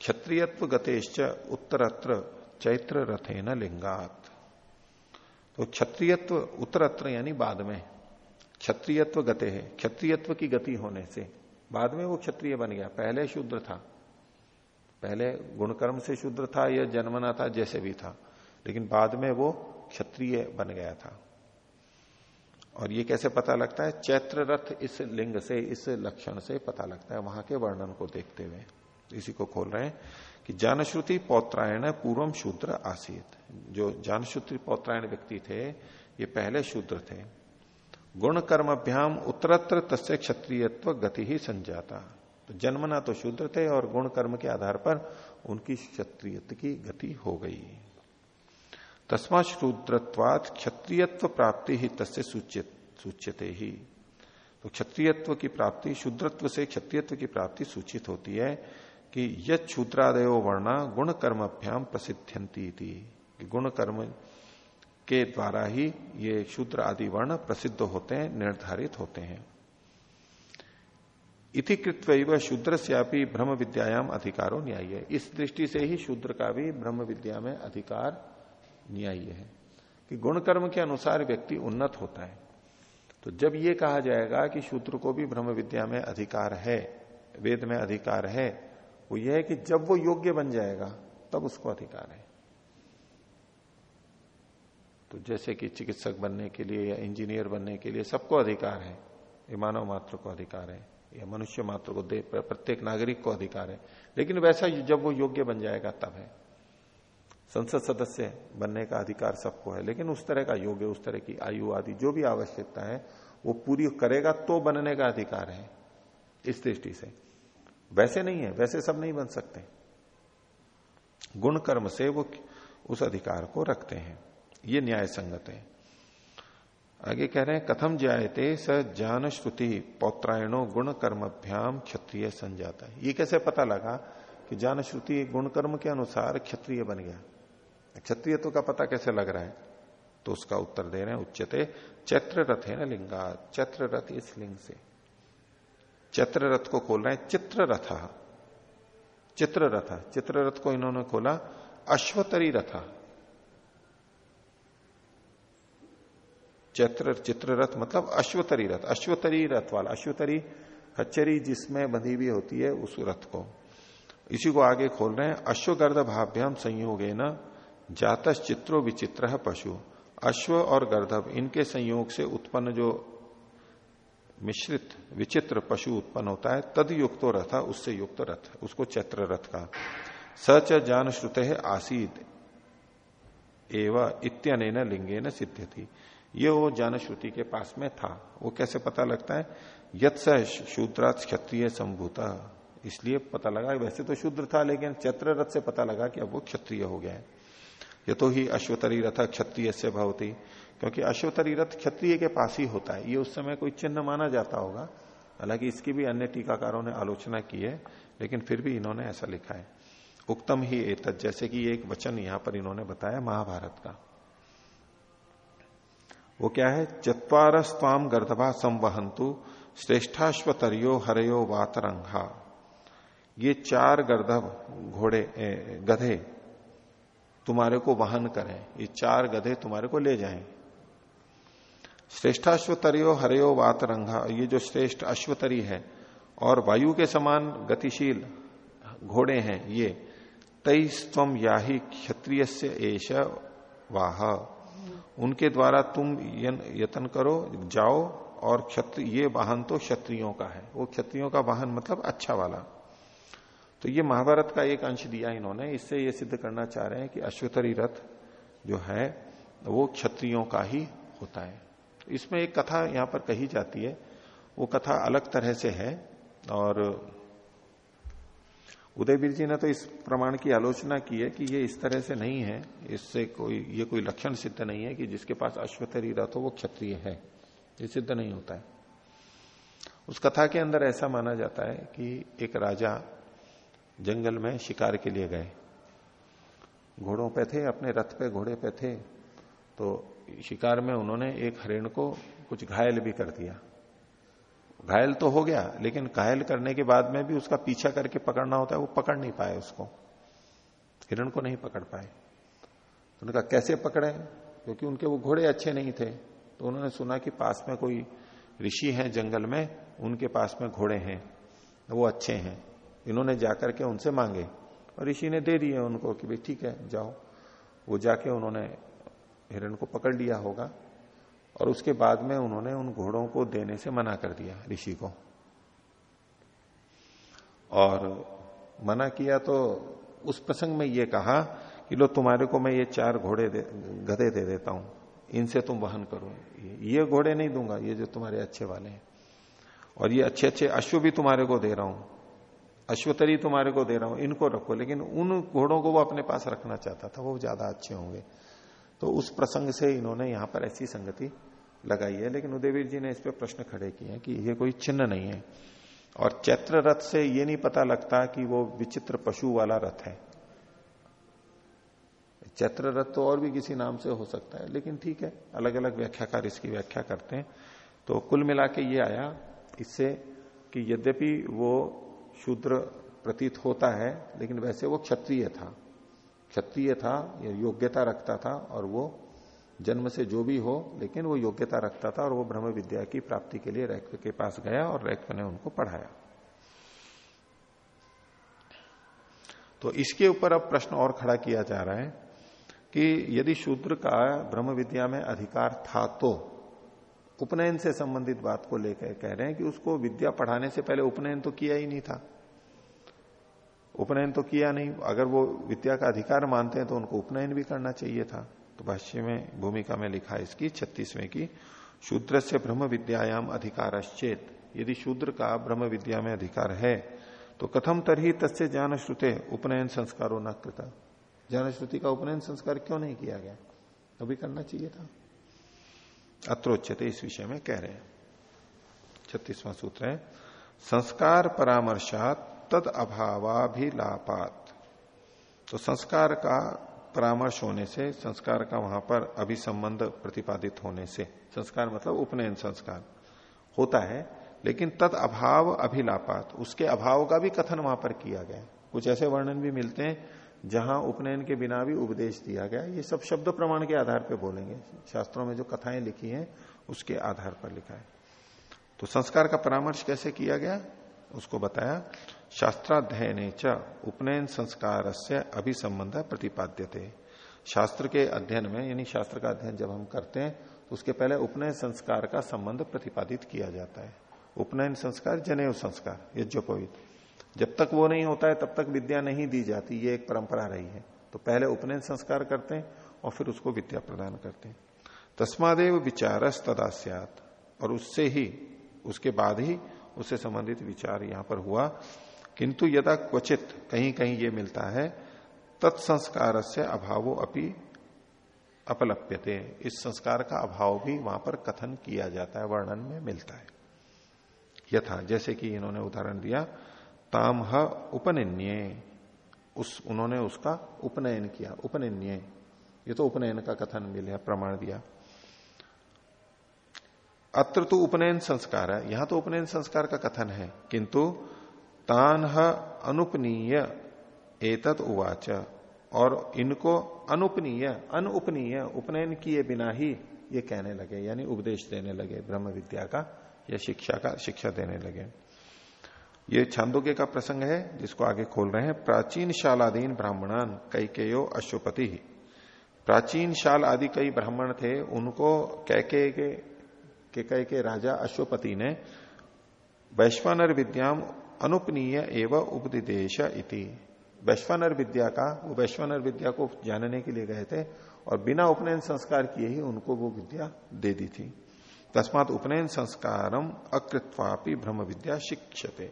क्षत्रियत्व गतेश्च उत्तरत्र चैत्र रथे न लिंगात। तो क्षत्रियत्व उत्तरत्र यानी बाद में क्षत्रियत्व गते है, क्षत्रियत्व की गति होने से। बाद में वो क्षत्रिय बन गया, पहले शूद्र था। पहले गुणकर्म से शूद्र था या जन्मना था, जैसे भी था। लेकिन बाद में वो क्षत्रिय बन गया था। और ये कैसे पता लगता है? चैत्र रथ इस लिंग से, इस लक्षण से पता लगता है, वहाँ के वर्णन को देखते हुए। इसी को खोल रहे हैं कि जानश्रुति पौत्रायण पूर्वम शूद्र आसीत। जो जानश्रुति पौत्रायण व्यक्ति थे, ये पहले शूद्र थे। गुण कर्म अभ्याम उत्तरत्र तस्य क्षत्रियत्व गति ही संजाता। तो जन्मना तो शूद्र थे और गुण कर्म के आधार पर उनकी क्षत्रियत्व की गति हो गई। तस्मा शूद्रत्वात क्षत्रियत्व प्राप्ति ही तस्य सूचित ही। तो क्षत्रियत्व की प्राप्ति, शूद्रत्व से क्षत्रियत्व की प्राप्ति सूचित होती है कि यद शूद्रादयो वर्णा गुण कर्मभ्याम प्रसिद्ध्यंती थी गुण कर्म के द्वारा ही ये शूद्र आदि वर्ण प्रसिद्ध होते हैं, निर्धारित होते हैं। इति कृत्व शूद्र से ब्रह्म विद्यायाम अधिकारो न्याय इस दृष्टि से ही शूद्र का भी ब्रह्म विद्या में अधिकार न्याय है। कि गुण कर्म के अनुसार व्यक्ति उन्नत होता है। तो जब ये कहा जाएगा कि शूद्र को भी ब्रह्म विद्या में अधिकार है, वेद में अधिकार है, वो यह है कि जब वो योग्य बन जाएगा, तब उसको अधिकार है। तो जैसे कि चिकित्सक बनने के लिए या इंजीनियर बनने के लिए सबको अधिकार है मानव मात्र को अधिकार है। या मनुष्य मात्र को दे, प्रत्येक नागरिक को अधिकार है। लेकिन वैसा जब वो योग्य बन जाएगा, तब है। संसद सदस्य बनने का अधिकार सबको है, लेकिन उस तरह का योग्य, उस तरह की आयु आदि जो भी आवश्यकता है, वो पूरी करेगा तो बनने का अधिकार है, इस दृष्टि से। वैसे नहीं है, वैसे सब नहीं बन सकते। गुण कर्म से वो उस अधिकार को रखते हैं। ये न्याय संगत है। आगे कह रहे हैं, कथम जायते स ज्ञान श्रुति पौत्रायणों गुण कर्मभ्याम क्षत्रिय संजाता। ये कैसे पता लगा कि ज्ञान श्रुति गुण कर्म के अनुसार क्षत्रिय बन गया? क्षत्रियत्व का पता कैसे लग रहा है? तो उसका उत्तर दे रहे हैं उच्चते चैत्र रथ है ना लिंगा चैत्र रथ इस लिंग से। चैत्र रथ को खोल रहे हैं चित्र रथ चित्र रथ चित्र रथ को इन्होंने खोला अश्वतरी रथ चैत्र चित्र रथ मतलब अश्वतरी रथ अश्वतरी रथ वाला, अश्वतरी खच्चरी जिसमें बंधी हुई होती है उस रथ को। इसी को आगे खोल रहे हैं, अश्वगर्ध भाभ्याम संयोगे न जातस चित्रो विचित्र पशु। अश्व और गर्धव इनके संयोग से उत्पन्न जो मिश्रित, विचित्र पशु उत्पन्न होता है तद युक्त रथ, उससे युक्त रथ, उसको चैत्र रथ का सच जान श्रुत है आसीद एवं इत्यन लिंगे न सिद्ध थी ये वो श्रुति के पास में था। वो कैसे पता लगता है? यथ शूद्रात क्षत्रिय संभूता। इसलिए पता लगा, वैसे तो शूद्र था, लेकिन चैत्र रथ से पता लगा कि अब वो क्षत्रिय हो गया है। ये तो ही अश्वतरी रथ क्षत्रिय से भवती, क्योंकि अश्वतरी रथ क्षत्रिय के पास ही होता है। ये उस समय कोई चिन्ह माना जाता होगा। हालाँकि इसकी भी अन्य टीकाकारों ने आलोचना की है, लेकिन फिर भी इन्होंने ऐसा लिखा है। उक्तम ही एतत, जैसे कि एक वचन यहाँ पर इन्होंने बताया महाभारत का। वो क्या है? चतवार स्वाम गर्दभा संवहंतु श्रेष्ठाश्वतरियो हरयो वातरंगा। ये चार गर्दभ घोड़े गधे तुम्हारे को वाहन करें। ये चार गधे तुम्हारे को ले जाएँ। श्रेष्ठाश्वतरियो हरयो वातरंगा, ये जो श्रेष्ठ अश्वतरी है, और वायु के समान गतिशील घोड़े हैं ये तई स्वम याही क्षत्रिय एश वाह। उनके द्वारा तुम यत्न करो, जाओ, और क्षत्रिय ये वाहन तो क्षत्रियों का है। वो क्षत्रियों का वाहन मतलब अच्छा वाला। तो ये महाभारत का एक अंश दिया इन्होंने। इससे ये सिद्ध करना चाह रहे हैं कि अश्वतरी रथ जो है, वो क्षत्रियों का ही होता है। इसमें एक कथा यहाँ पर कही जाती है। वो कथा अलग तरह से है, और उदयवीर जी ने तो इस प्रमाण की आलोचना की है कि ये इस तरह से नहीं है, इससे कोई, ये कोई लक्षण सिद्ध नहीं है कि जिसके पास अश्वतरी रथ हो वो क्षत्रिय है। ये सिद्ध नहीं होता है। उस कथा के अंदर ऐसा माना जाता है कि एक राजा जंगल में शिकार के लिए गए। घोड़ों पे थे, अपने रथ पे, घोड़े पे थे तो शिकार में उन्होंने एक हरिण को कुछ घायल भी कर दिया। घायल तो हो गया, लेकिन घायल करने के बाद में भी उसका पीछा करके पकड़ना होता है, वो पकड़ नहीं पाए उसको। हिरण को नहीं पकड़ पाए। तो उन्होंने कहा कैसे पकड़े? क्योंकि उनके वो घोड़े अच्छे नहीं थे। तो उन्होंने सुना कि पास में कोई ऋषि हैं जंगल में, उनके पास में घोड़े हैं, वो अच्छे हैं। इन्होंने जाकर के उनसे मांगे, और ऋषि ने दे दिए उनको कि भाई ठीक है, जाओ। वो जाके उन्होंने हिरण को पकड़ लिया होगा। और उसके बाद में उन्होंने उन घोड़ों को देने से मना कर दिया, ऋषि को। और मना किया तो उस प्रसंग में ये कहा कि लो, तुम्हारे को मैं ये चार घोड़े गधे दे देता हूँ। इनसे तुम वहन करो। ये घोड़े नहीं दूँगा, ये जो तुम्हारे अच्छे वाले हैं। और ये अच्छे अच्छे अश्व भी तुम्हारे को दे रहा हूँ। अश्वतरी तुम्हारे को दे रहा हूँ। इनको रखो। लेकिन उन घोड़ों को वो अपने पास रखना चाहता था, वो ज़्यादा अच्छे होंगे। तो उस प्रसंग से इन्होंने यहाँ पर ऐसी संगति लगाई है। लेकिन उदयवीर जी ने इस पर प्रश्न खड़े किए कि ये कोई चिन्ह नहीं है। और चैत्र रथ से ये नहीं पता लगता कि वो विचित्र पशु वाला रथ है। चैत्र रथ तो और भी किसी नाम से हो सकता है, लेकिन ठीक है अलग अलग व्याख्याकार इसकी व्याख्या करते हैं। तो कुल मिला के ये आया इससे कि यद्यपि वो शूद्र प्रतीत होता है, लेकिन वैसे वो क्षत्रिय था। क्षत्रिय था योग्यता रखता था, और वो जन्म से जो भी हो, लेकिन वो योग्यता रखता था और वो ब्रह्म विद्या की प्राप्ति के लिए रैक्व के पास गया और रैक्व ने उनको पढ़ाया। तो इसके ऊपर अब प्रश्न और खड़ा किया जा रहा है कि यदि शूद्र का ब्रह्म विद्या में अधिकार था तो उपनयन से संबंधित बात को लेकर कह रहे हैं कि उसको विद्या पढ़ाने से पहले उपनयन तो किया ही नहीं था। उपनयन तो किया नहीं। अगर वो विद्या का अधिकार मानते हैं तो उनको उपनयन भी करना चाहिए था। तो भाष्य में, भूमिका में लिखा है इसकी, छत्तीसवें की शूद्र से ब्रह्म विद्यायाम अधिकारश्चेत। यदि शूद्र का ब्रह्म विद्या में अधिकार है तो कथम तरही तस्य ज्ञान श्रुते उपनयन संस्कारों न कृता। ज्ञान श्रुति का उपनयन संस्कार क्यों नहीं किया गया? अभी करना चाहिए था। अत्रोच्यते इस विषय में कह रहे हैं। छत्तीसवां सूत्र है, संस्कार परामर्शात तद अभावाभिलापात। तो संस्कार का परामर्श होने से, संस्कार का वहाँ पर अभिसंबंध प्रतिपादित होने से, संस्कार मतलब उपनयन संस्कार, होता है, लेकिन तद अभाव अभिलापात, उसके अभाव का भी कथन वहाँ पर किया गया। कुछ ऐसे वर्णन भी मिलते हैं, जहाँ उपनयन के बिना भी उपदेश दिया गया, ये सब शब्द प्रमाण के आधार पर बोलेंगे। शास्त्रों में जो कथाएँ लिखी हैं, उसके आधार पर लिखा है। तो संस्कार का परामर्श कैसे किया गया, उसको बताया शास्त्राध्ययन च उपनयन संस्कार से अभिसंबंध प्रतिपाद्य शास्त्र के अध्ययन में, यानी शास्त्र का अध्ययन जब हम करते हैं तो उसके पहले उपनयन संस्कार का संबंध प्रतिपादित किया जाता है। उपनयन संस्कार जनेव संस्कार, यज्ञोपवित। जब तक वो नहीं होता है, तब तक विद्या नहीं दी जाती, ये एक परंपरा रही है। तो पहले उपनयन संस्कार करते हैं और फिर उसको विद्या प्रदान करते हैं। तस्मादेव विचारस तदास्यात और उससे ही, उसके बाद ही, उससे संबंधित विचार यहाँ पर हुआ किंतु यदा क्वचित कहीं कहीं ये मिलता है तत्संस्कार से अभावो अपनी अपलप्यते। इस संस्कार का अभाव भी वहाँ पर कथन किया जाता है, वर्णन में मिलता है। यथा, जैसे कि इन्होंने उदाहरण दिया ताम उपनिन्य। उस, उन्होंने उसका उपनयन किया, उपनिन्य। ये तो उपनयन का कथन मिले प्रमाण दिया। अत्र तो उपनयन संस्कार है। यहाँ तो उपनयन संस्कार का कथन है, किंतु तान अनुपनीय एतत उवाच। और इनको अनुपनीय अनुपनीय उपनयन किए बिना ही ये कहने लगे यानी उपदेश देने लगे ब्रह्म विद्या का या शिक्षा का शिक्षा देने लगे। ये छांदोग्य का प्रसंग है जिसको आगे खोल रहे हैं। प्राचीन शालाधीन ब्राह्मणान कई अश्वपति प्राचीन शाल आदि कई ब्राह्मण थे उनको कैके के, के राजा अश्वपति ने वैश्वानर विद्याम अनुपनीय एवं उपदिदेश वैश्वानर विद्या का, वो वैश्वानर विद्या को जानने के लिए गए थे और बिना उपनयन संस्कार किए ही उनको वो विद्या दे दी थी। तस्मात उपनयन संस्कारम अकृत्वापि ब्रह्म विद्या शिक्षते।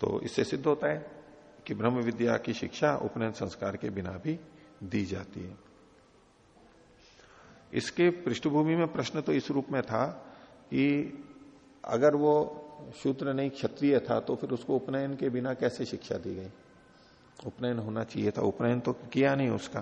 तो इससे सिद्ध होता है कि ब्रह्म विद्या की शिक्षा उपनयन संस्कार के बिना भी दी जाती है। इसके पृष्ठभूमि में प्रश्न तो इस रूप में था कि अगर वो शूद्र नहीं, क्षत्रिय था तो फिर उसको उपनयन के बिना कैसे शिक्षा दी गई? उपनयन होना चाहिए था, उपनयन तो किया नहीं उसका।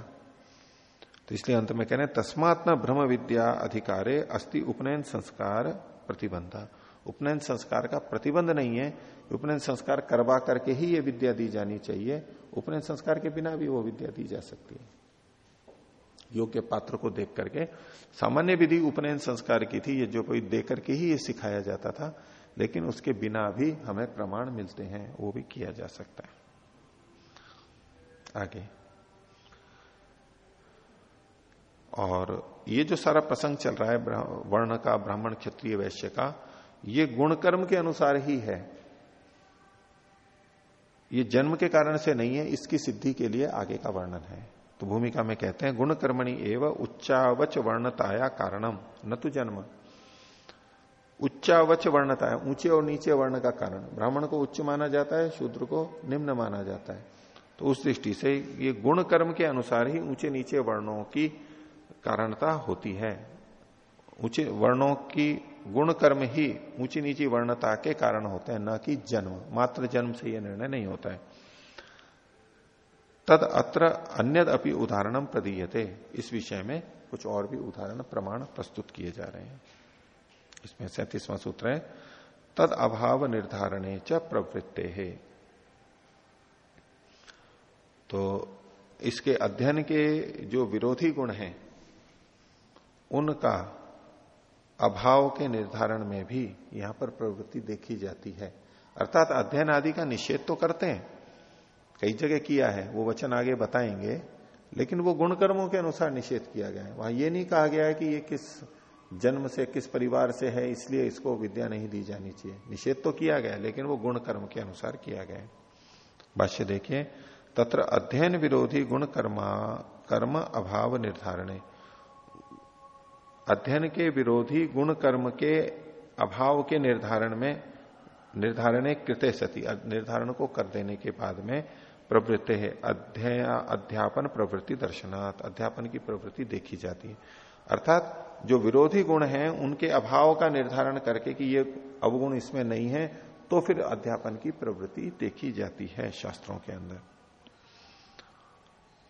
तो इसलिए अंत में कह रहे तस्मात न ब्रह्म विद्या अधिकारे अस्ति उपनयन संस्कार प्रतिबंध। उपनयन संस्कार का प्रतिबंध नहीं है, उपनयन संस्कार करवा करके ही ये विद्या दी जानी चाहिए। उपनयन संस्कार के बिना भी वो विद्या दी जा सकती है। योग्य पात्र को देख करके, सामान्य विधि उपनयन संस्कार की थी, ये जो कोई दे करके ही ये सिखाया जाता था लेकिन उसके बिना भी हमें प्रमाण मिलते हैं, वो भी किया जा सकता है। आगे। और ये जो सारा प्रसंग चल रहा है वर्ण का, ब्राह्मण, क्षत्रिय, वैश्य का, ये गुण कर्म के अनुसार ही है। ये जन्म के कारण से नहीं है, इसकी सिद्धि के लिए आगे का वर्णन है। तो भूमिका में कहते हैं गुण कर्मणि एवं उच्चावच वर्णताया कारणम, न तो जन्म। उच्चावच वर्णता है, ऊँचे और नीचे वर्ण का कारण। ब्राह्मण को उच्च माना जाता है, शूद्र को निम्न माना जाता है। तो उस दृष्टि से ये गुण कर्म के अनुसार ही ऊँचे नीचे वर्णों की कारणता होती है। ऊँचे वर्णों की गुण कर्म ही ऊँची नीची वर्णता के कारण होते हैं, न कि जन्म। मात्र जन्म से यह निर्णय नहीं होता है। तद अत्र अन्य अपनी उदाहरणम प्रदीयते। इस विषय में कुछ और भी उदाहरण प्रमाण प्रस्तुत किए जा रहे हैं। इसमें सैतीसवां सूत्र है, तद अभाव निर्धारणे च प्रवृत्ते है। तो इसके अध्ययन के जो विरोधी गुण हैं, उनका अभाव के निर्धारण में भी यहाँ पर प्रवृत्ति देखी जाती है। अर्थात अध्ययन आदि का निषेध तो करते हैं। कई जगह किया है, वो वचन आगे बताएँगे, लेकिन वो गुण कर्मों के अनुसार निषेध किया गया है। वहाँ ये नहीं कहा गया है कि ये किस जन्म से किस परिवार से है, इसलिए इसको विद्या नहीं दी जानी चाहिए। निषेध तो किया गया, लेकिन वो गुण कर्म के अनुसार किया गया भाष्य देखिए, तत्र अध्ययन विरोधी गुण कर्मा, कर्म अभाव निर्धारण। अध्ययन के विरोधी गुण कर्म के अभाव के निर्धारण में, निर्धारण कृत्य सती निर्धारण को कर देने के बाद में प्रवृत्ति है। अध्यापन प्रवृत्ति दर्शनात्, अध्यापन की प्रवृत्ति देखी जाती है। अर्थात जो विरोधी गुण हैं, उनके अभाव का निर्धारण करके कि ये अवगुण इसमें नहीं है तो फिर अध्यापन की प्रवृत्ति देखी जाती है शास्त्रों के अंदर।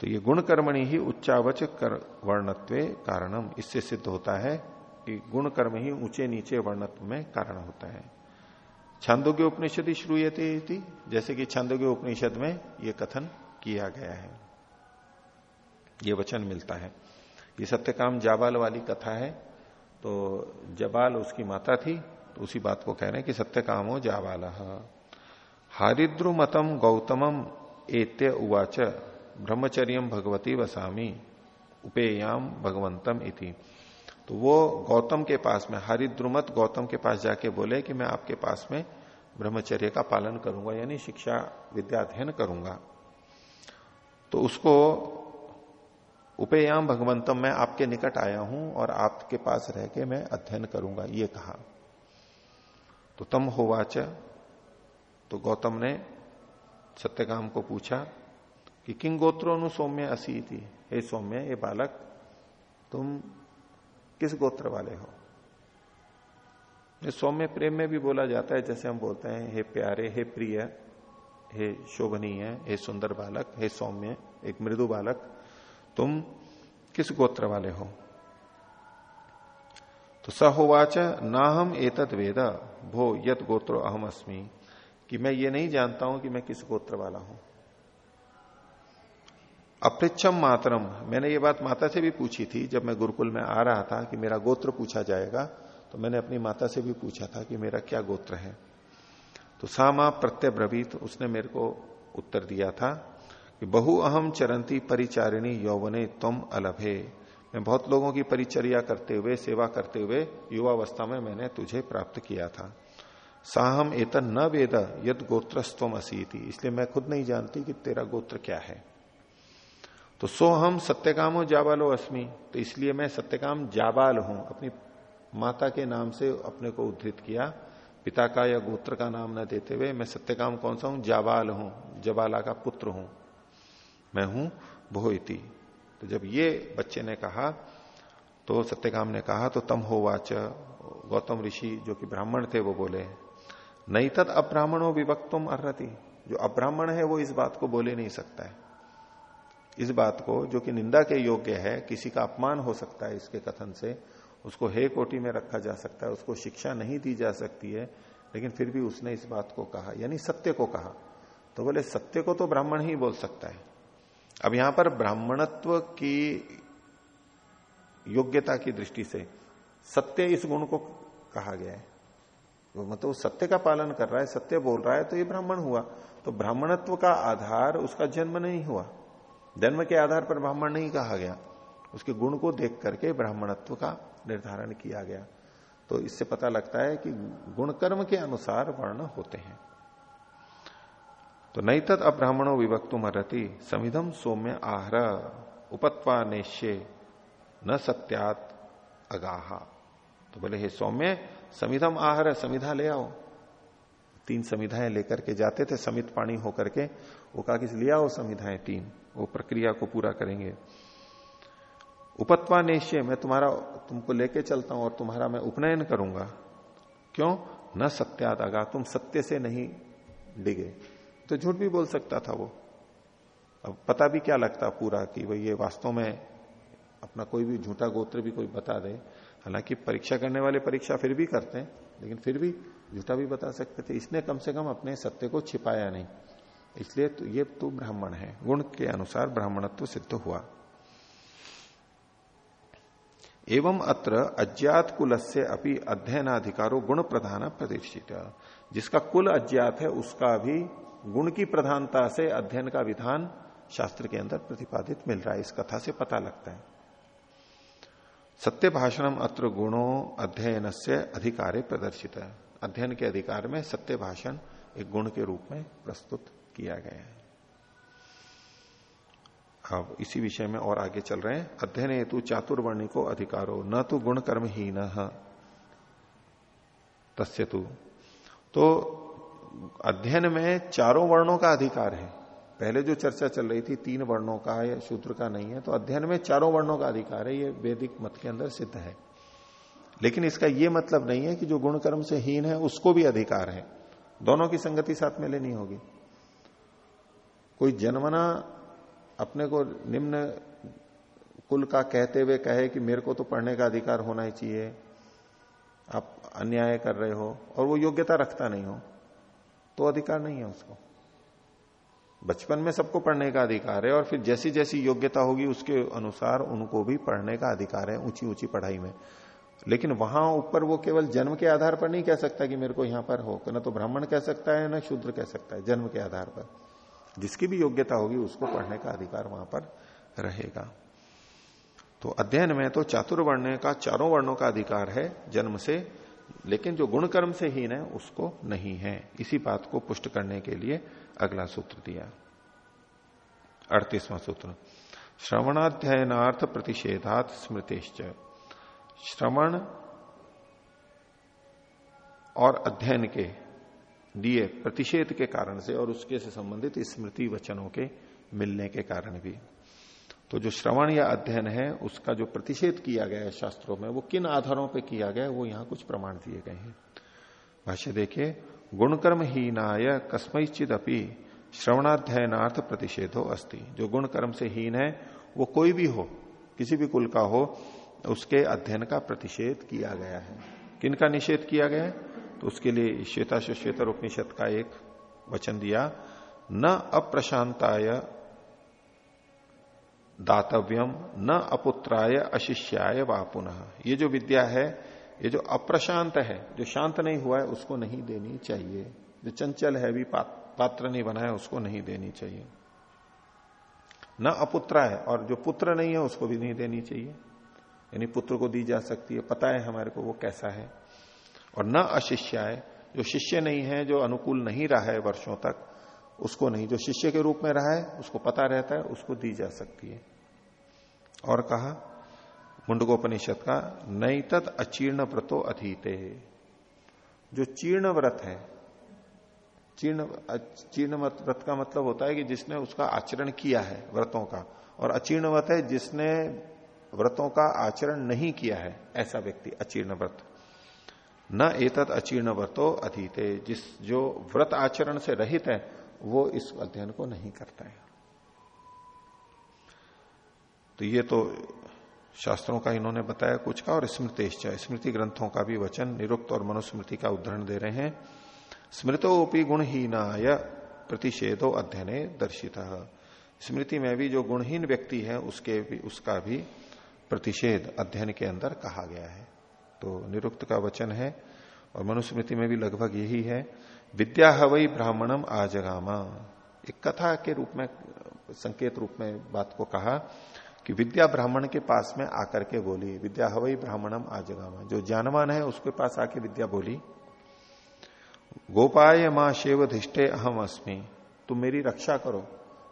तो ये गुण कर्मणि ही उच्चावच कर वर्णत्व कारणम। इससे सिद्ध होता है कि गुण कर्म ही ऊँचे नीचे वर्णत्व में कारण होता है। छंदोग्य उपनिषद श्रूयते जैसे कि छंदोग्य उपनिषद में यह कथन किया गया है। ये वचन मिलता है। ये सत्यकाम जाबाल वाली कथा है तो जबाल उसकी माता थी तो उसी बात को कह रहे हैं कि सत्यकाम हो जाबाल। हारिद्रु मतम गौतमम एत्य उवाच ब्रह्मचर्य भगवती वसामी, उपेयाम भगवंतम इति। तो वो गौतम के पास में हरिद्रुमत गौतम के पास जाके बोले कि मैं आपके पास में ब्रह्मचर्य का पालन करूँगा, यानी शिक्षा विद्या अध्ययन करूँगा। तो उसको उपेयाम भगवंतम, मैं आपके निकट आया हूँ और आपके पास रह के मैं अध्ययन करूँगा, ये कहा। तो तम होवाच तो गौतम ने सत्यकाम को पूछा कि किंग गोत्रो नु सौम्य असी थी हे सौम्य ये बालक, तुम किस गोत्र वाले हो? सौम्य प्रेम में भी बोला जाता है, जैसे हम बोलते हैं, हे प्यारे, हे प्रिय, हे शोभनीय, हे सुंदर बालक, हे सौम्य, एक मृदु बालक। तुम किस गोत्र वाले हो? तो सहोवाच ना हम एतद वेद, भो यद गोत्रो अहम अस्मी कि मैं ये नहीं जानता हूँ कि मैं किस गोत्र वाला हूँ। अपृक्षम मातरम, मैंने ये बात माता से भी पूछी थी, जब मैं गुरुकुल में आ रहा था कि मेरा गोत्र पूछा जाएगा तो मैंने अपनी माता से भी पूछा था कि मेरा क्या गोत्र है। तो सामा प्रत्यब्रवीत, उसने मेरे को उत्तर दिया था कि बहु अहम चरंती परिचारिणी यौवने तुम अलभे। मैं बहुत लोगों की परिचर्या करते हुए, सेवा करते हुए युवावस्था में मैंने तुझे प्राप्त किया था। साहम एतन न वेद, यद गोत्रस्तम असी थी इसलिए मैं खुद नहीं जानती कि तेरा गोत्र क्या है। तो सो हम सत्यकामो जाबालो अस्मि। तो इसलिए मैं सत्यकाम जाबाल हूँ। अपनी माता के नाम से अपने को उद्धृत किया। पिता का या गोत्र का नाम न देते हुए मैं सत्यकाम कौन सा हूँ? जाबाल हूँ। जबाला का पुत्र हूँ। मैं हूँ भोईती तो जब ये बच्चे ने कहा तो सत्यकाम ने कहा तो तम हो वाच। गौतम ऋषि जो कि ब्राह्मण थे, वो बोले, नहीं तद अब्राह्मणों विभक्तुम अर्ती जो अब्राह्मण है, वो इस बात को बोले नहीं सकता है। इस बात को, जो कि निंदा के योग्य है, किसी का अपमान हो सकता है इसके कथन से, उसको हे कोटि में रखा जा सकता है, उसको शिक्षा नहीं दी जा सकती है, लेकिन फिर भी उसने इस बात को कहा, यानी सत्य को कहा। तो बोले, सत्य को तो ब्राह्मण ही बोल सकता है। अब यहाँ पर ब्राह्मणत्व की योग्यता की दृष्टि से सत्य इस गुण को कहा गया है। मतलब सत्य का पालन कर रहा है, सत्य बोल रहा है तो ये ब्राह्मण हुआ। तो ब्राह्मणत्व का आधार उसका जन्म नहीं हुआ। जन्म के आधार पर ब्राह्मण नहीं कहा गया। उसके गुण को देख करके ब्राह्मणत्व का निर्धारण किया गया। तो इससे पता लगता है कि गुणकर्म के अनुसार वर्ण होते हैं। तो नहीं तत् अब्राह्मणों विभक्तु मरती समिधम सौम्य आहर उपत्वा नेश्य न सत्यात अगाहा तो बोले, हे सौम्य समिधम आहर, समिधा ले आओ। तीन समिधाएँ लेकर के जाते थे, समित पानी होकर के। वो कहा कि ले आओ समिधाएँ तीन, वो प्रक्रिया को पूरा करेंगे। उपत्वा निश्चय मैं तुम्हारा, तुमको लेके चलता हूँ और तुम्हारा मैं उपनयन करूँगा। क्यों? न सत्याद आगा तुम सत्य से नहीं डिगे। तो झूठ भी बोल सकता था वो। अब पता भी क्या लगता पूरा कि भाई ये वास्तव में अपना कोई भी झूठा गोत्र भी कोई बता दे। हालाँकि परीक्षा करने वाले परीक्षा फिर भी करते हैं, लेकिन फिर भी झूठा भी बता सकते थे। इसने कम से कम अपने सत्य को छिपाया नहीं। इसलिए तो ये तो ब्राह्मण है। गुण के अनुसार ब्राह्मणत्व सिद्ध हुआ। एवं अत्र अज्ञात कुल से अपनी अध्ययनाधिकारो गुण प्रधान प्रतिष्ठित जिसका कुल अज्ञात है, उसका भी गुण की प्रधानता से अध्ययन का विधान शास्त्र के अंदर प्रतिपादित मिल रहा है, इस कथा से पता लगता है। सत्य भाषणम अत्र गुणों अध्ययन से अधिकारे प्रदर्शित है। अध्ययन के अधिकार में सत्य भाषण एक गुण के रूप में प्रस्तुत किया गया है। अब इसी विषय में और आगे चल रहे हैं। अध्ययन हेतु चातुर्वर्णी को अधिकारो, न तो गुण कर्म ही तस्य तु। तो अध्ययन में चारों वर्णों का अधिकार है। पहले जो चर्चा चल रही थी, तीन वर्णों का या शूद्र का नहीं है तो अध्ययन में चारों वर्णों का अधिकार है, ये वैदिक मत के अंदर सिद्ध है। लेकिन इसका यह मतलब नहीं है कि जो गुण कर्म से हीन है, उसको भी अधिकार है। दोनों की संगति साथ में लेनी होगी। कोई जन्मना अपने को निम्न कुल का कहते हुए कहे कि मेरे को तो पढ़ने का अधिकार होना ही चाहिए, आप अन्याय कर रहे हो, और वो योग्यता रखता नहीं हो तो अधिकार नहीं है उसको। बचपन में सबको पढ़ने का अधिकार है और फिर जैसी जैसी योग्यता होगी उसके अनुसार उनको भी पढ़ने का अधिकार है ऊँची ऊँची पढ़ाई में। लेकिन वहाँ ऊपर वो केवल जन्म के आधार पर नहीं कह सकता कि मेरे को यहाँ पर हो, न तो ब्राह्मण कह सकता है, न शूद्र कह सकता है, जन्म के आधार पर। जिसकी भी योग्यता होगी उसको पढ़ने का अधिकार वहाँ पर रहेगा। तो अध्ययन में तो चातुर्वर्ण का चारों वर्णों का अधिकार है जन्म से लेकिन जो गुण कर्म से हीन है, उसको नहीं है। इसी बात को पुष्ट करने के लिए अगला सूत्र दिया। अड़तीसवां सूत्र। श्रवणाध्ययनार्थ प्रतिषेधात स्मृतिश्च। श्रवण और अध्ययन के दिए प्रतिषेध के कारण से और उसके से संबंधित स्मृति वचनों के मिलने के कारण भी। तो जो श्रवण या अध्ययन है, उसका जो प्रतिषेध किया गया है शास्त्रों में, वो किन आधारों पर किया गया है, वो यहाँ कुछ प्रमाण दिए गए हैं। भाष्य देखिए गुणकर्म हीनाय कस्मचित अपनी श्रवणाध्ययनार्थ प्रतिषेधो अस्ति। जो गुण कर्म से हीन है, वो कोई भी हो, किसी भी कुल का हो, उसके अध्ययन का प्रतिषेध किया गया है। किन का निषेध किया गया है? तो उसके लिए श्वेता श्वेतर उपनिषद का एक वचन दिया, न अप्रशांताय दातव्यम न अपुत्राय अशिष्याय वा पुनः। ये जो विद्या है, ये जो अप्रशांत है, जो शांत नहीं हुआ है, उसको नहीं देनी चाहिए। जो चंचल है, भी पात्र नहीं बना है, उसको नहीं देनी चाहिए। न अपुत्रा है, और जो पुत्र नहीं है, उसको भी नहीं देनी चाहिए। यानी पुत्र को दी जा सकती है, पता है हमारे को वो कैसा है। और न अशिष्य है जो शिष्य नहीं है, जो अनुकूल नहीं रहा है वर्षों तक उसको नहीं, जो शिष्य के रूप में रहा है, उसको पता रहता है, उसको दी जा सकती है। और कहा मुंडगोपनिषद का, नई तत् अचीर्ण व्रतो अधीते जो चीर्ण व्रत है, चीर्ण चीर्ण व्रत का मतलब होता है कि जिसने उसका आचरण किया है, व्रतों का। और अचीर्ण व्रत है, जिसने व्रतों का आचरण नहीं किया है, ऐसा व्यक्ति, अचीर्ण व्रत। न एतत अचीर्ण व्रतो अधीते, जिस, जो व्रत आचरण से रहित है वो इस अध्ययन को नहीं करता है। तो ये तो शास्त्रों का इन्होंने बताया कुछ का और स्मृतिश्च, स्मृति ग्रंथों का भी वचन निरुक्त और मनुस्मृति का उदाहरण दे रहे हैं। स्मृतोपि गुणहीनाय प्रतिषेधो अध्ययन दर्शित। स्मृति में भी जो गुणहीन व्यक्ति है, उसके भी, उसका भी प्रतिषेध अध्ययन के अंदर कहा गया है। तो निरुक्त का वचन है और मनुस्मृति में भी लगभग यही है। विद्या हवई ब्राह्मणम आजगामा एक कथा के रूप में, संकेत रूप में बात को कहा कि विद्या ब्राह्मण के पास में आकर के बोली, विद्या हवई ब्राह्मणम आजगामा जो जानवान है, उसके पास आके विद्या बोली, गोपाय माँ शेव धिष्ठे अहम अस्मि। तुम मेरी रक्षा करो।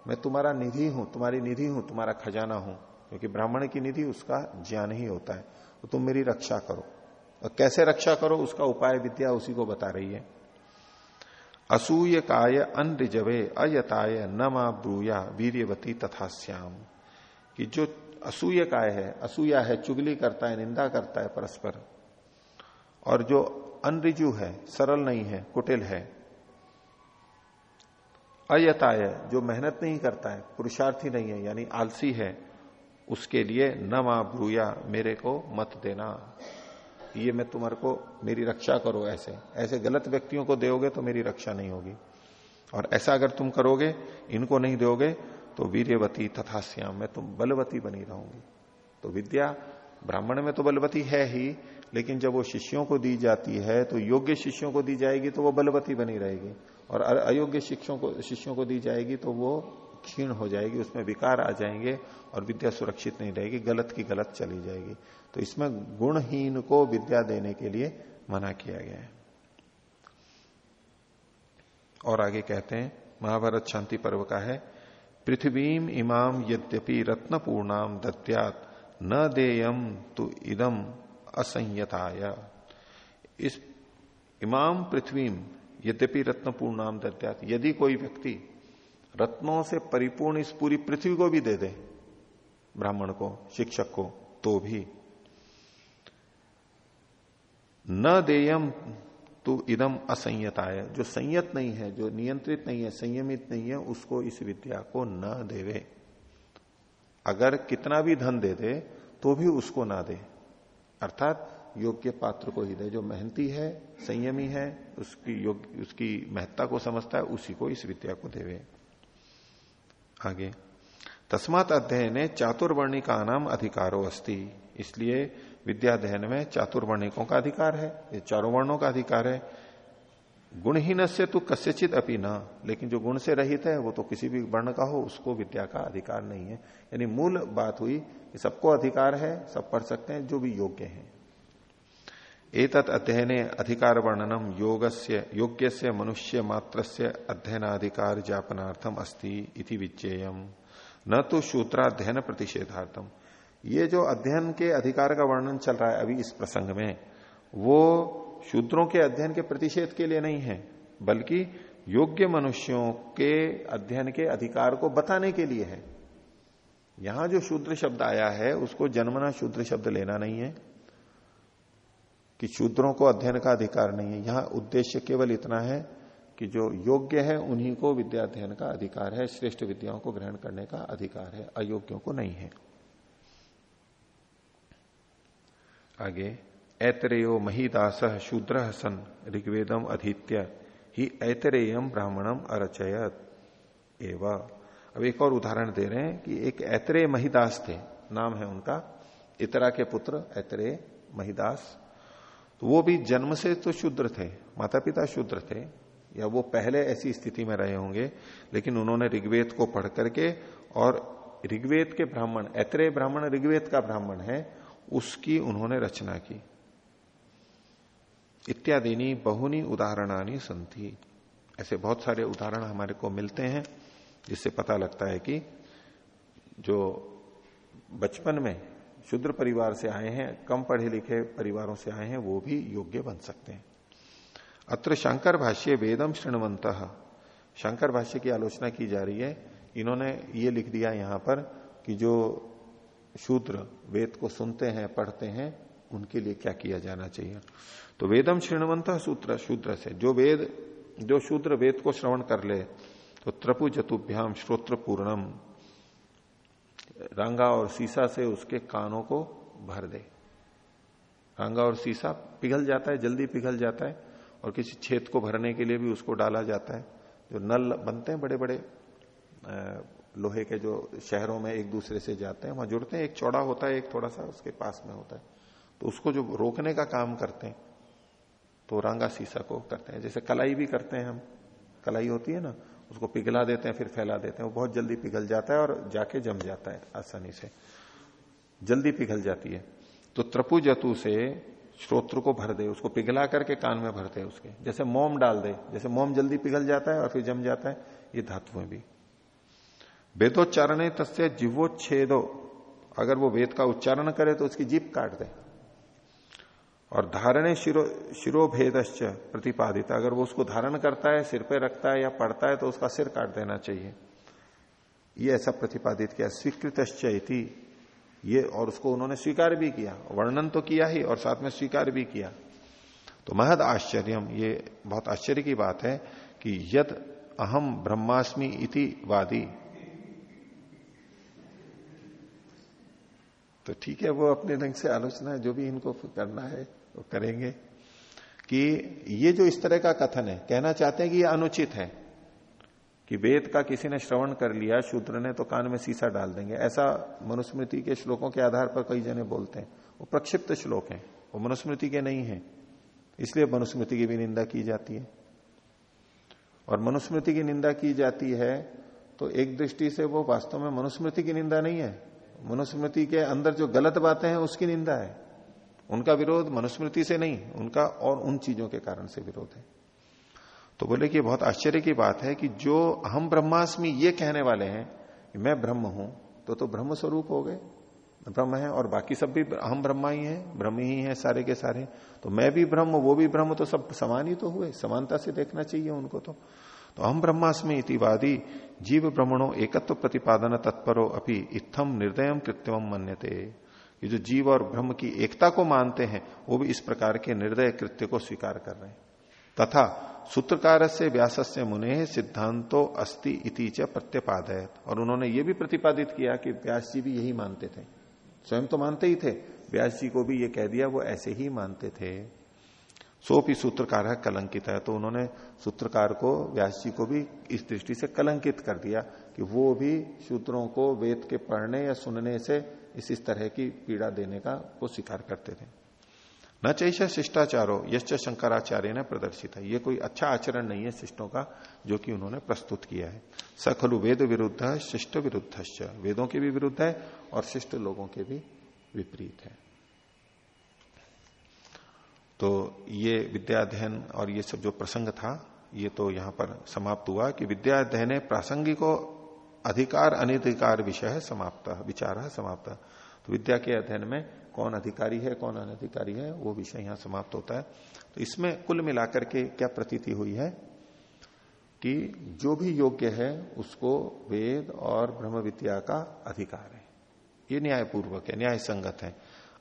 मैं तुम्हारा निधि हूँ, तुम्हारी निधि हूँ, तुम्हारा खजाना हूँ। क्योंकि ब्राह्मण की निधि, उसका ज्ञान ही होता है। तो तुम मेरी रक्षा करो। और कैसे रक्षा करो, उसका उपाय विद्या उसी को बता रही है। असूय काय अनजवे, अयताय न ब्रूया वीरवती तथा श्याम कि जो असूय काय है, असूया है, चुगली करता है, निंदा करता है परस्पर, और जो अनरिजु है, सरल नहीं है, कुटिल है, अयताय, जो मेहनत नहीं करता है, पुरुषार्थी नहीं है, यानी आलसी है, उसके लिए न ब्रूया, मेरे को मत देना। ये मैं तुम्हारे को मेरी रक्षा करो ऐसे। ऐसे गलत व्यक्तियों को दोगे तो मेरी रक्षा नहीं होगी। और ऐसा अगर तुम करोगे, इनको नहीं दोगे तो वीरवती तथा श्याम, मैं तुम बलवती बनी रहूँगी। तो विद्या, ब्राह्मण में तो बलवती है ही, लेकिन जब वो शिष्यों को दी जाती है तो योग्य शिष्यों को दी जाएगी तो वो बलवती बनी रहेगी। और अयोग्य शिक्षों को, शिष्यों को दी जाएगी तो वो क्षीण हो जाएगी, उसमें विकार आ जाएँगे और विद्या सुरक्षित नहीं रहेगी, गलत की गलत चली जाएगी। तो इसमें गुणहीन को विद्या देने के लिए मना किया गया है। और आगे कहते हैं, महाभारत शांति पर्व का है, पृथ्वीम इमाम यद्यपि रत्न पूर्णाम दत्यात न देयम तु इदम असंयताय। इस इमाम पृथ्वीम यद्यपि रत्न पूर्णाम दत्यात यदि कोई व्यक्ति रत्नों से परिपूर्ण इस पूरी पृथ्वी को भी दे दे, ब्राह्मण को, शिक्षक को तो भी। न देयम तो इदम असंयताय, जो संयत नहीं है, जो नियंत्रित नहीं है, संयमित नहीं है, उसको इस विद्या को न देवे। अगर कितना भी धन दे दे तो भी उसको ना दे। अर्थात योग्य पात्र को ही दे, जो मेहनती है, संयमी है, उसकी योग्य, उसकी महत्ता को समझता है, उसी को इस विद्या को देवे। आगे। तस्मात अध्ययन चातुर्वर्णिका नाम अधिकारो अस्ति। इसलिए विद्याध्ययन में चातुर्वर्णिकों का अधिकार है, ये चारों वर्णों का अधिकार है। गुणहीन से तो कस्यचित अपनी न, लेकिन जो गुण से रहित है, वो तो किसी भी वर्ण का हो, उसको विद्या का अधिकार नहीं है। यानी मूल बात हुई कि सबको अधिकार है, सब पढ़ सकते हैं, जो भी योग्य है। एतत् अध्ययन अधिकार वर्णनम योग से योग्य से मनुष्य मात्र से अध्ययनाधिकार ज्ञापनार्थम अस्ति इति न तो शूद्राध्ययन प्रतिषेधार्थम ये जो अध्ययन के अधिकार का वर्णन चल रहा है अभी इस प्रसंग में, वो शूद्रों के अध्ययन के प्रतिषेध के लिए नहीं है, बल्कि योग्य मनुष्यों के अध्ययन के अधिकार को बताने के लिए है। यहाँ जो शूद्र शब्द आया है, उसको जन्मना शूद्र शब्द लेना नहीं है। कि शूद्रों को अध्ययन का अधिकार नहीं है। यहाँ उद्देश्य केवल इतना है कि जो योग्य है, उन्हीं को विद्या अध्ययन का अधिकार है, श्रेष्ठ विद्याओं को ग्रहण करने का अधिकार है, अयोग्यों को नहीं है। आगे, ऐतरेयो महिदास शूद्र सन, ऋग्वेदम अधीत्य, ही ऐतरेयम ब्राह्मणम अरचयत। एवं। अब एक और उदाहरण दे रहे हैं कि एक ऐतरे महिदास थे, नाम है उनका, इतरा के पुत्र ऐतरे महिदास। तो वो भी जन्म से तो शूद्र थे माता पिता शूद्र थे, या वो पहले ऐसी स्थिति में रहे होंगे, लेकिन उन्होंने ऋग्वेद को पढ़ करके और ऋग्वेद के ब्राह्मण ऐतरे ब्राह्मण ऋग्वेद का ब्राह्मण है, उसकी उन्होंने रचना की। इत्यादि बहुनी उदाहरणानी संथी ऐसे बहुत सारे उदाहरण हमारे को मिलते हैं, जिससे पता लगता है कि जो बचपन में शुद्र परिवार से आए हैं, कम पढ़े लिखे परिवारों से आए हैं, वो भी योग्य बन सकते हैं। अत्र शंकर भाष्य वेदम श्रृणवंत शंकर भाष्य की आलोचना की जा रही है। इन्होंने ये लिख दिया यहाँ पर कि जो शूद्र वेद को सुनते हैं, पढ़ते हैं, उनके लिए क्या किया जाना चाहिए। तो वेदम श्रृणवंत सूत्र, शूद्र से। जो वेद, जो शूद्र वेद को श्रवण कर ले तो त्रपु जतुभ्याम श्रोत्र पूर्णम रांगा और सीसा से उसके कानों को भर दे। रंगा और सीसा पिघल जाता है, जल्दी पिघल जाता है और किसी छेद को भरने के लिए भी उसको डाला जाता है। जो नल बनते हैं बड़े बड़े लोहे के जो शहरों में एक दूसरे से जाते हैं, वहाँ जुड़ते हैं। एक चौड़ा होता है, एक थोड़ा सा उसके पास में होता है। तो उसको जो रोकने का काम करते हैं तो रंगा सीसा को करते हैं। जैसे कलाई भी करते हैं हम। कलाई होती है ना उसको पिघला देते हैं, फिर फैला देते हैं। वो बहुत जल्दी पिघल जाता है और जाके जम जाता है आसानी से। जल्दी पिघल जाती है। तो त्रपु जतु से श्रोत्र को भर दे, उसको पिघला करके कान में भरते हैं उसके। जैसे मोम डाल दे, जैसे मोम जल्दी पिघल जाता है और फिर जम जाता है, ये धातुएँ भी। वेदोच्चारण तस्य जीवोच्छेदो। अगर वो वेद का उच्चारण करे तो उसकी जीप काट दे। और धारणे शिरो, शिरोभेदश्च प्रतिपादित। अगर वो उसको धारण करता है, सिर पे रखता है या पढ़ता है तो उसका सिर काट देना चाहिए। ये ऐसा प्रतिपादित किया स्वीकृत इति। ये और उसको उन्होंने स्वीकार भी किया, वर्णन तो किया ही और साथ में स्वीकार भी किया। तो महद आश्चर्य ये बहुत आश्चर्य की बात है कि यद अहम ब्रह्मास्मि इति वादी। तो ठीक है, वो अपने ढंग से आलोचना है, जो भी इनको करना है। करेंगे कि ये जो इस तरह का कथन है, कहना चाहते हैं कि ये अनुचित है, कि वेद का किसी ने श्रवण कर लिया, शूद्र ने तो कान में सीसा डाल देंगे। ऐसा मनुस्मृति के श्लोकों के आधार पर कई जने बोलते हैं। वो प्रक्षिप्त श्लोक हैं, वो मनुस्मृति के नहीं है, इसलिए मनुस्मृति की भी निंदा की जाती है। और मनुस्मृति की निंदा की जाती है तो एक दृष्टि से वो वास्तव में मनुस्मृति की निंदा नहीं है। मनुस्मृति के अंदर जो गलत बातें हैं, उसकी निंदा है। उनका विरोध मनुस्मृति से नहीं, उनका और उन चीज़ों के कारण से विरोध है। तो बोले कि बहुत आश्चर्य की बात है कि जो हम ब्रह्मास्मि ये कहने वाले हैं कि मैं ब्रह्म हूँ तो तो ब्रह्म स्वरूप हो गए। ब्रह्म है और बाकी सब भी हम ब्रह्मा ही है, ब्रह्म ही है सारे के सारे। तो मैं भी ब्रह्म, वो भी ब्रह्म तो सब समान ही तो हुए। समानता से देखना चाहिए उनको तो। तो हम ब्रह्मास्मि इतिवादी जीव ब्रह्मणों एकत्व प्रतिपादन तत्परो अपनी इत्थम निर्दयम कृत्यम मन्यते। ये जो जीव और ब्रह्म की एकता को मानते हैं, वो भी इस प्रकार के निर्दय कृत्य को स्वीकार कर रहे हैं। तथा सूत्रकार से व्यास से मुने सिद्धांतो अस्ति इति च प्रत्यपादय और उन्होंने ये भी प्रतिपादित किया कि व्यास जी भी यही मानते थे। स्वयं तो मानते ही थे। व्यास जी को भी ये कह दिया, वो ऐसे ही मानते थे। सोपी सूत्रकार है, कलंकित है। तो उन्होंने सूत्रकार को, व्यास जी को भी इस दृष्टि से कलंकित कर दिया कि वो भी सूत्रों को वेद के पढ़ने या सुनने से इस इस तरह की पीड़ा देने का वो स्वीकार करते थे। न चैश शिष्टाचारो, यश्च शंकराचार्य ने प्रदर्शित है। ये कोई अच्छा आचरण नहीं है शिष्टों का, जो कि उन्होंने प्रस्तुत किया है। सखलु वेद विरुद्ध, शिष्ट विरुद्ध वेदों के भी विरुद्ध है और शिष्ट लोगों के भी विपरीत है। तो ये विद्याध्ययन और ये सब जो प्रसंग था, ये तो यहाँ पर समाप्त हुआ कि विद्याध्ययन प्रासंगिको अधिकार अनधिकार विषय है समाप्त, विचार है समाप्त। तो विद्या के अध्ययन में कौन अधिकारी है, कौन अनधिकारी है, वो विषय यहाँ समाप्त होता है। तो इसमें कुल मिलाकर के क्या प्रतीति हुई है कि जो भी योग्य है, उसको वेद और ब्रह्म विद्या का अधिकार है। ये न्यायपूर्वक है न्याय संगत है।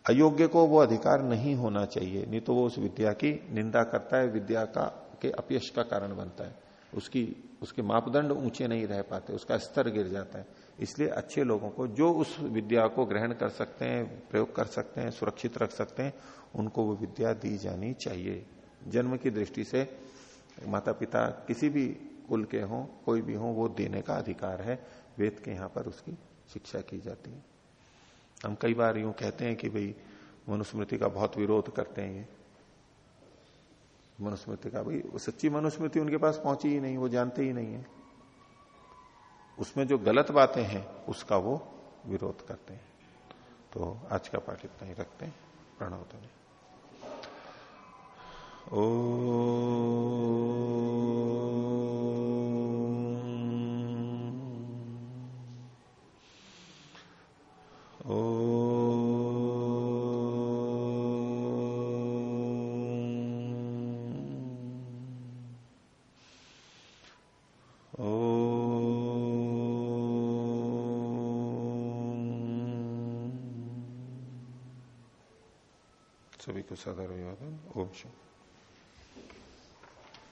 अयोग्य को वो अधिकार नहीं होना चाहिए, नहीं तो वो उस विद्या की निंदा करता है, विद्या का, के अपयश का कारण बनता है। उसकी, उसके मापदंड ऊँचे नहीं रह पाते, उसका स्तर गिर जाता है। इसलिए अच्छे लोगों को, जो उस विद्या को ग्रहण कर सकते हैं, प्रयोग कर सकते हैं, सुरक्षित रख सकते हैं, उनको वो विद्या दी जानी चाहिए। जन्म की दृष्टि से माता पिता किसी भी कुल के हों, कोई भी हो, वो देने का अधिकार है। वेद के यहाँ पर उसकी शिक्षा की जाती है। हम कई बार यूँ कहते हैं कि भाई, मनुस्मृति का बहुत विरोध करते हैं ये। मनुस्मृति का, भाई सच्ची मनुस्मृति उनके पास पहुँची ही नहीं, वो जानते ही नहीं है। उसमें जो गलत बातें हैं, उसका वो विरोध करते हैं। तो आज का पाठ इतना ही रखते हैं, प्रणव तो ओ सभी को सदर ओम शुभ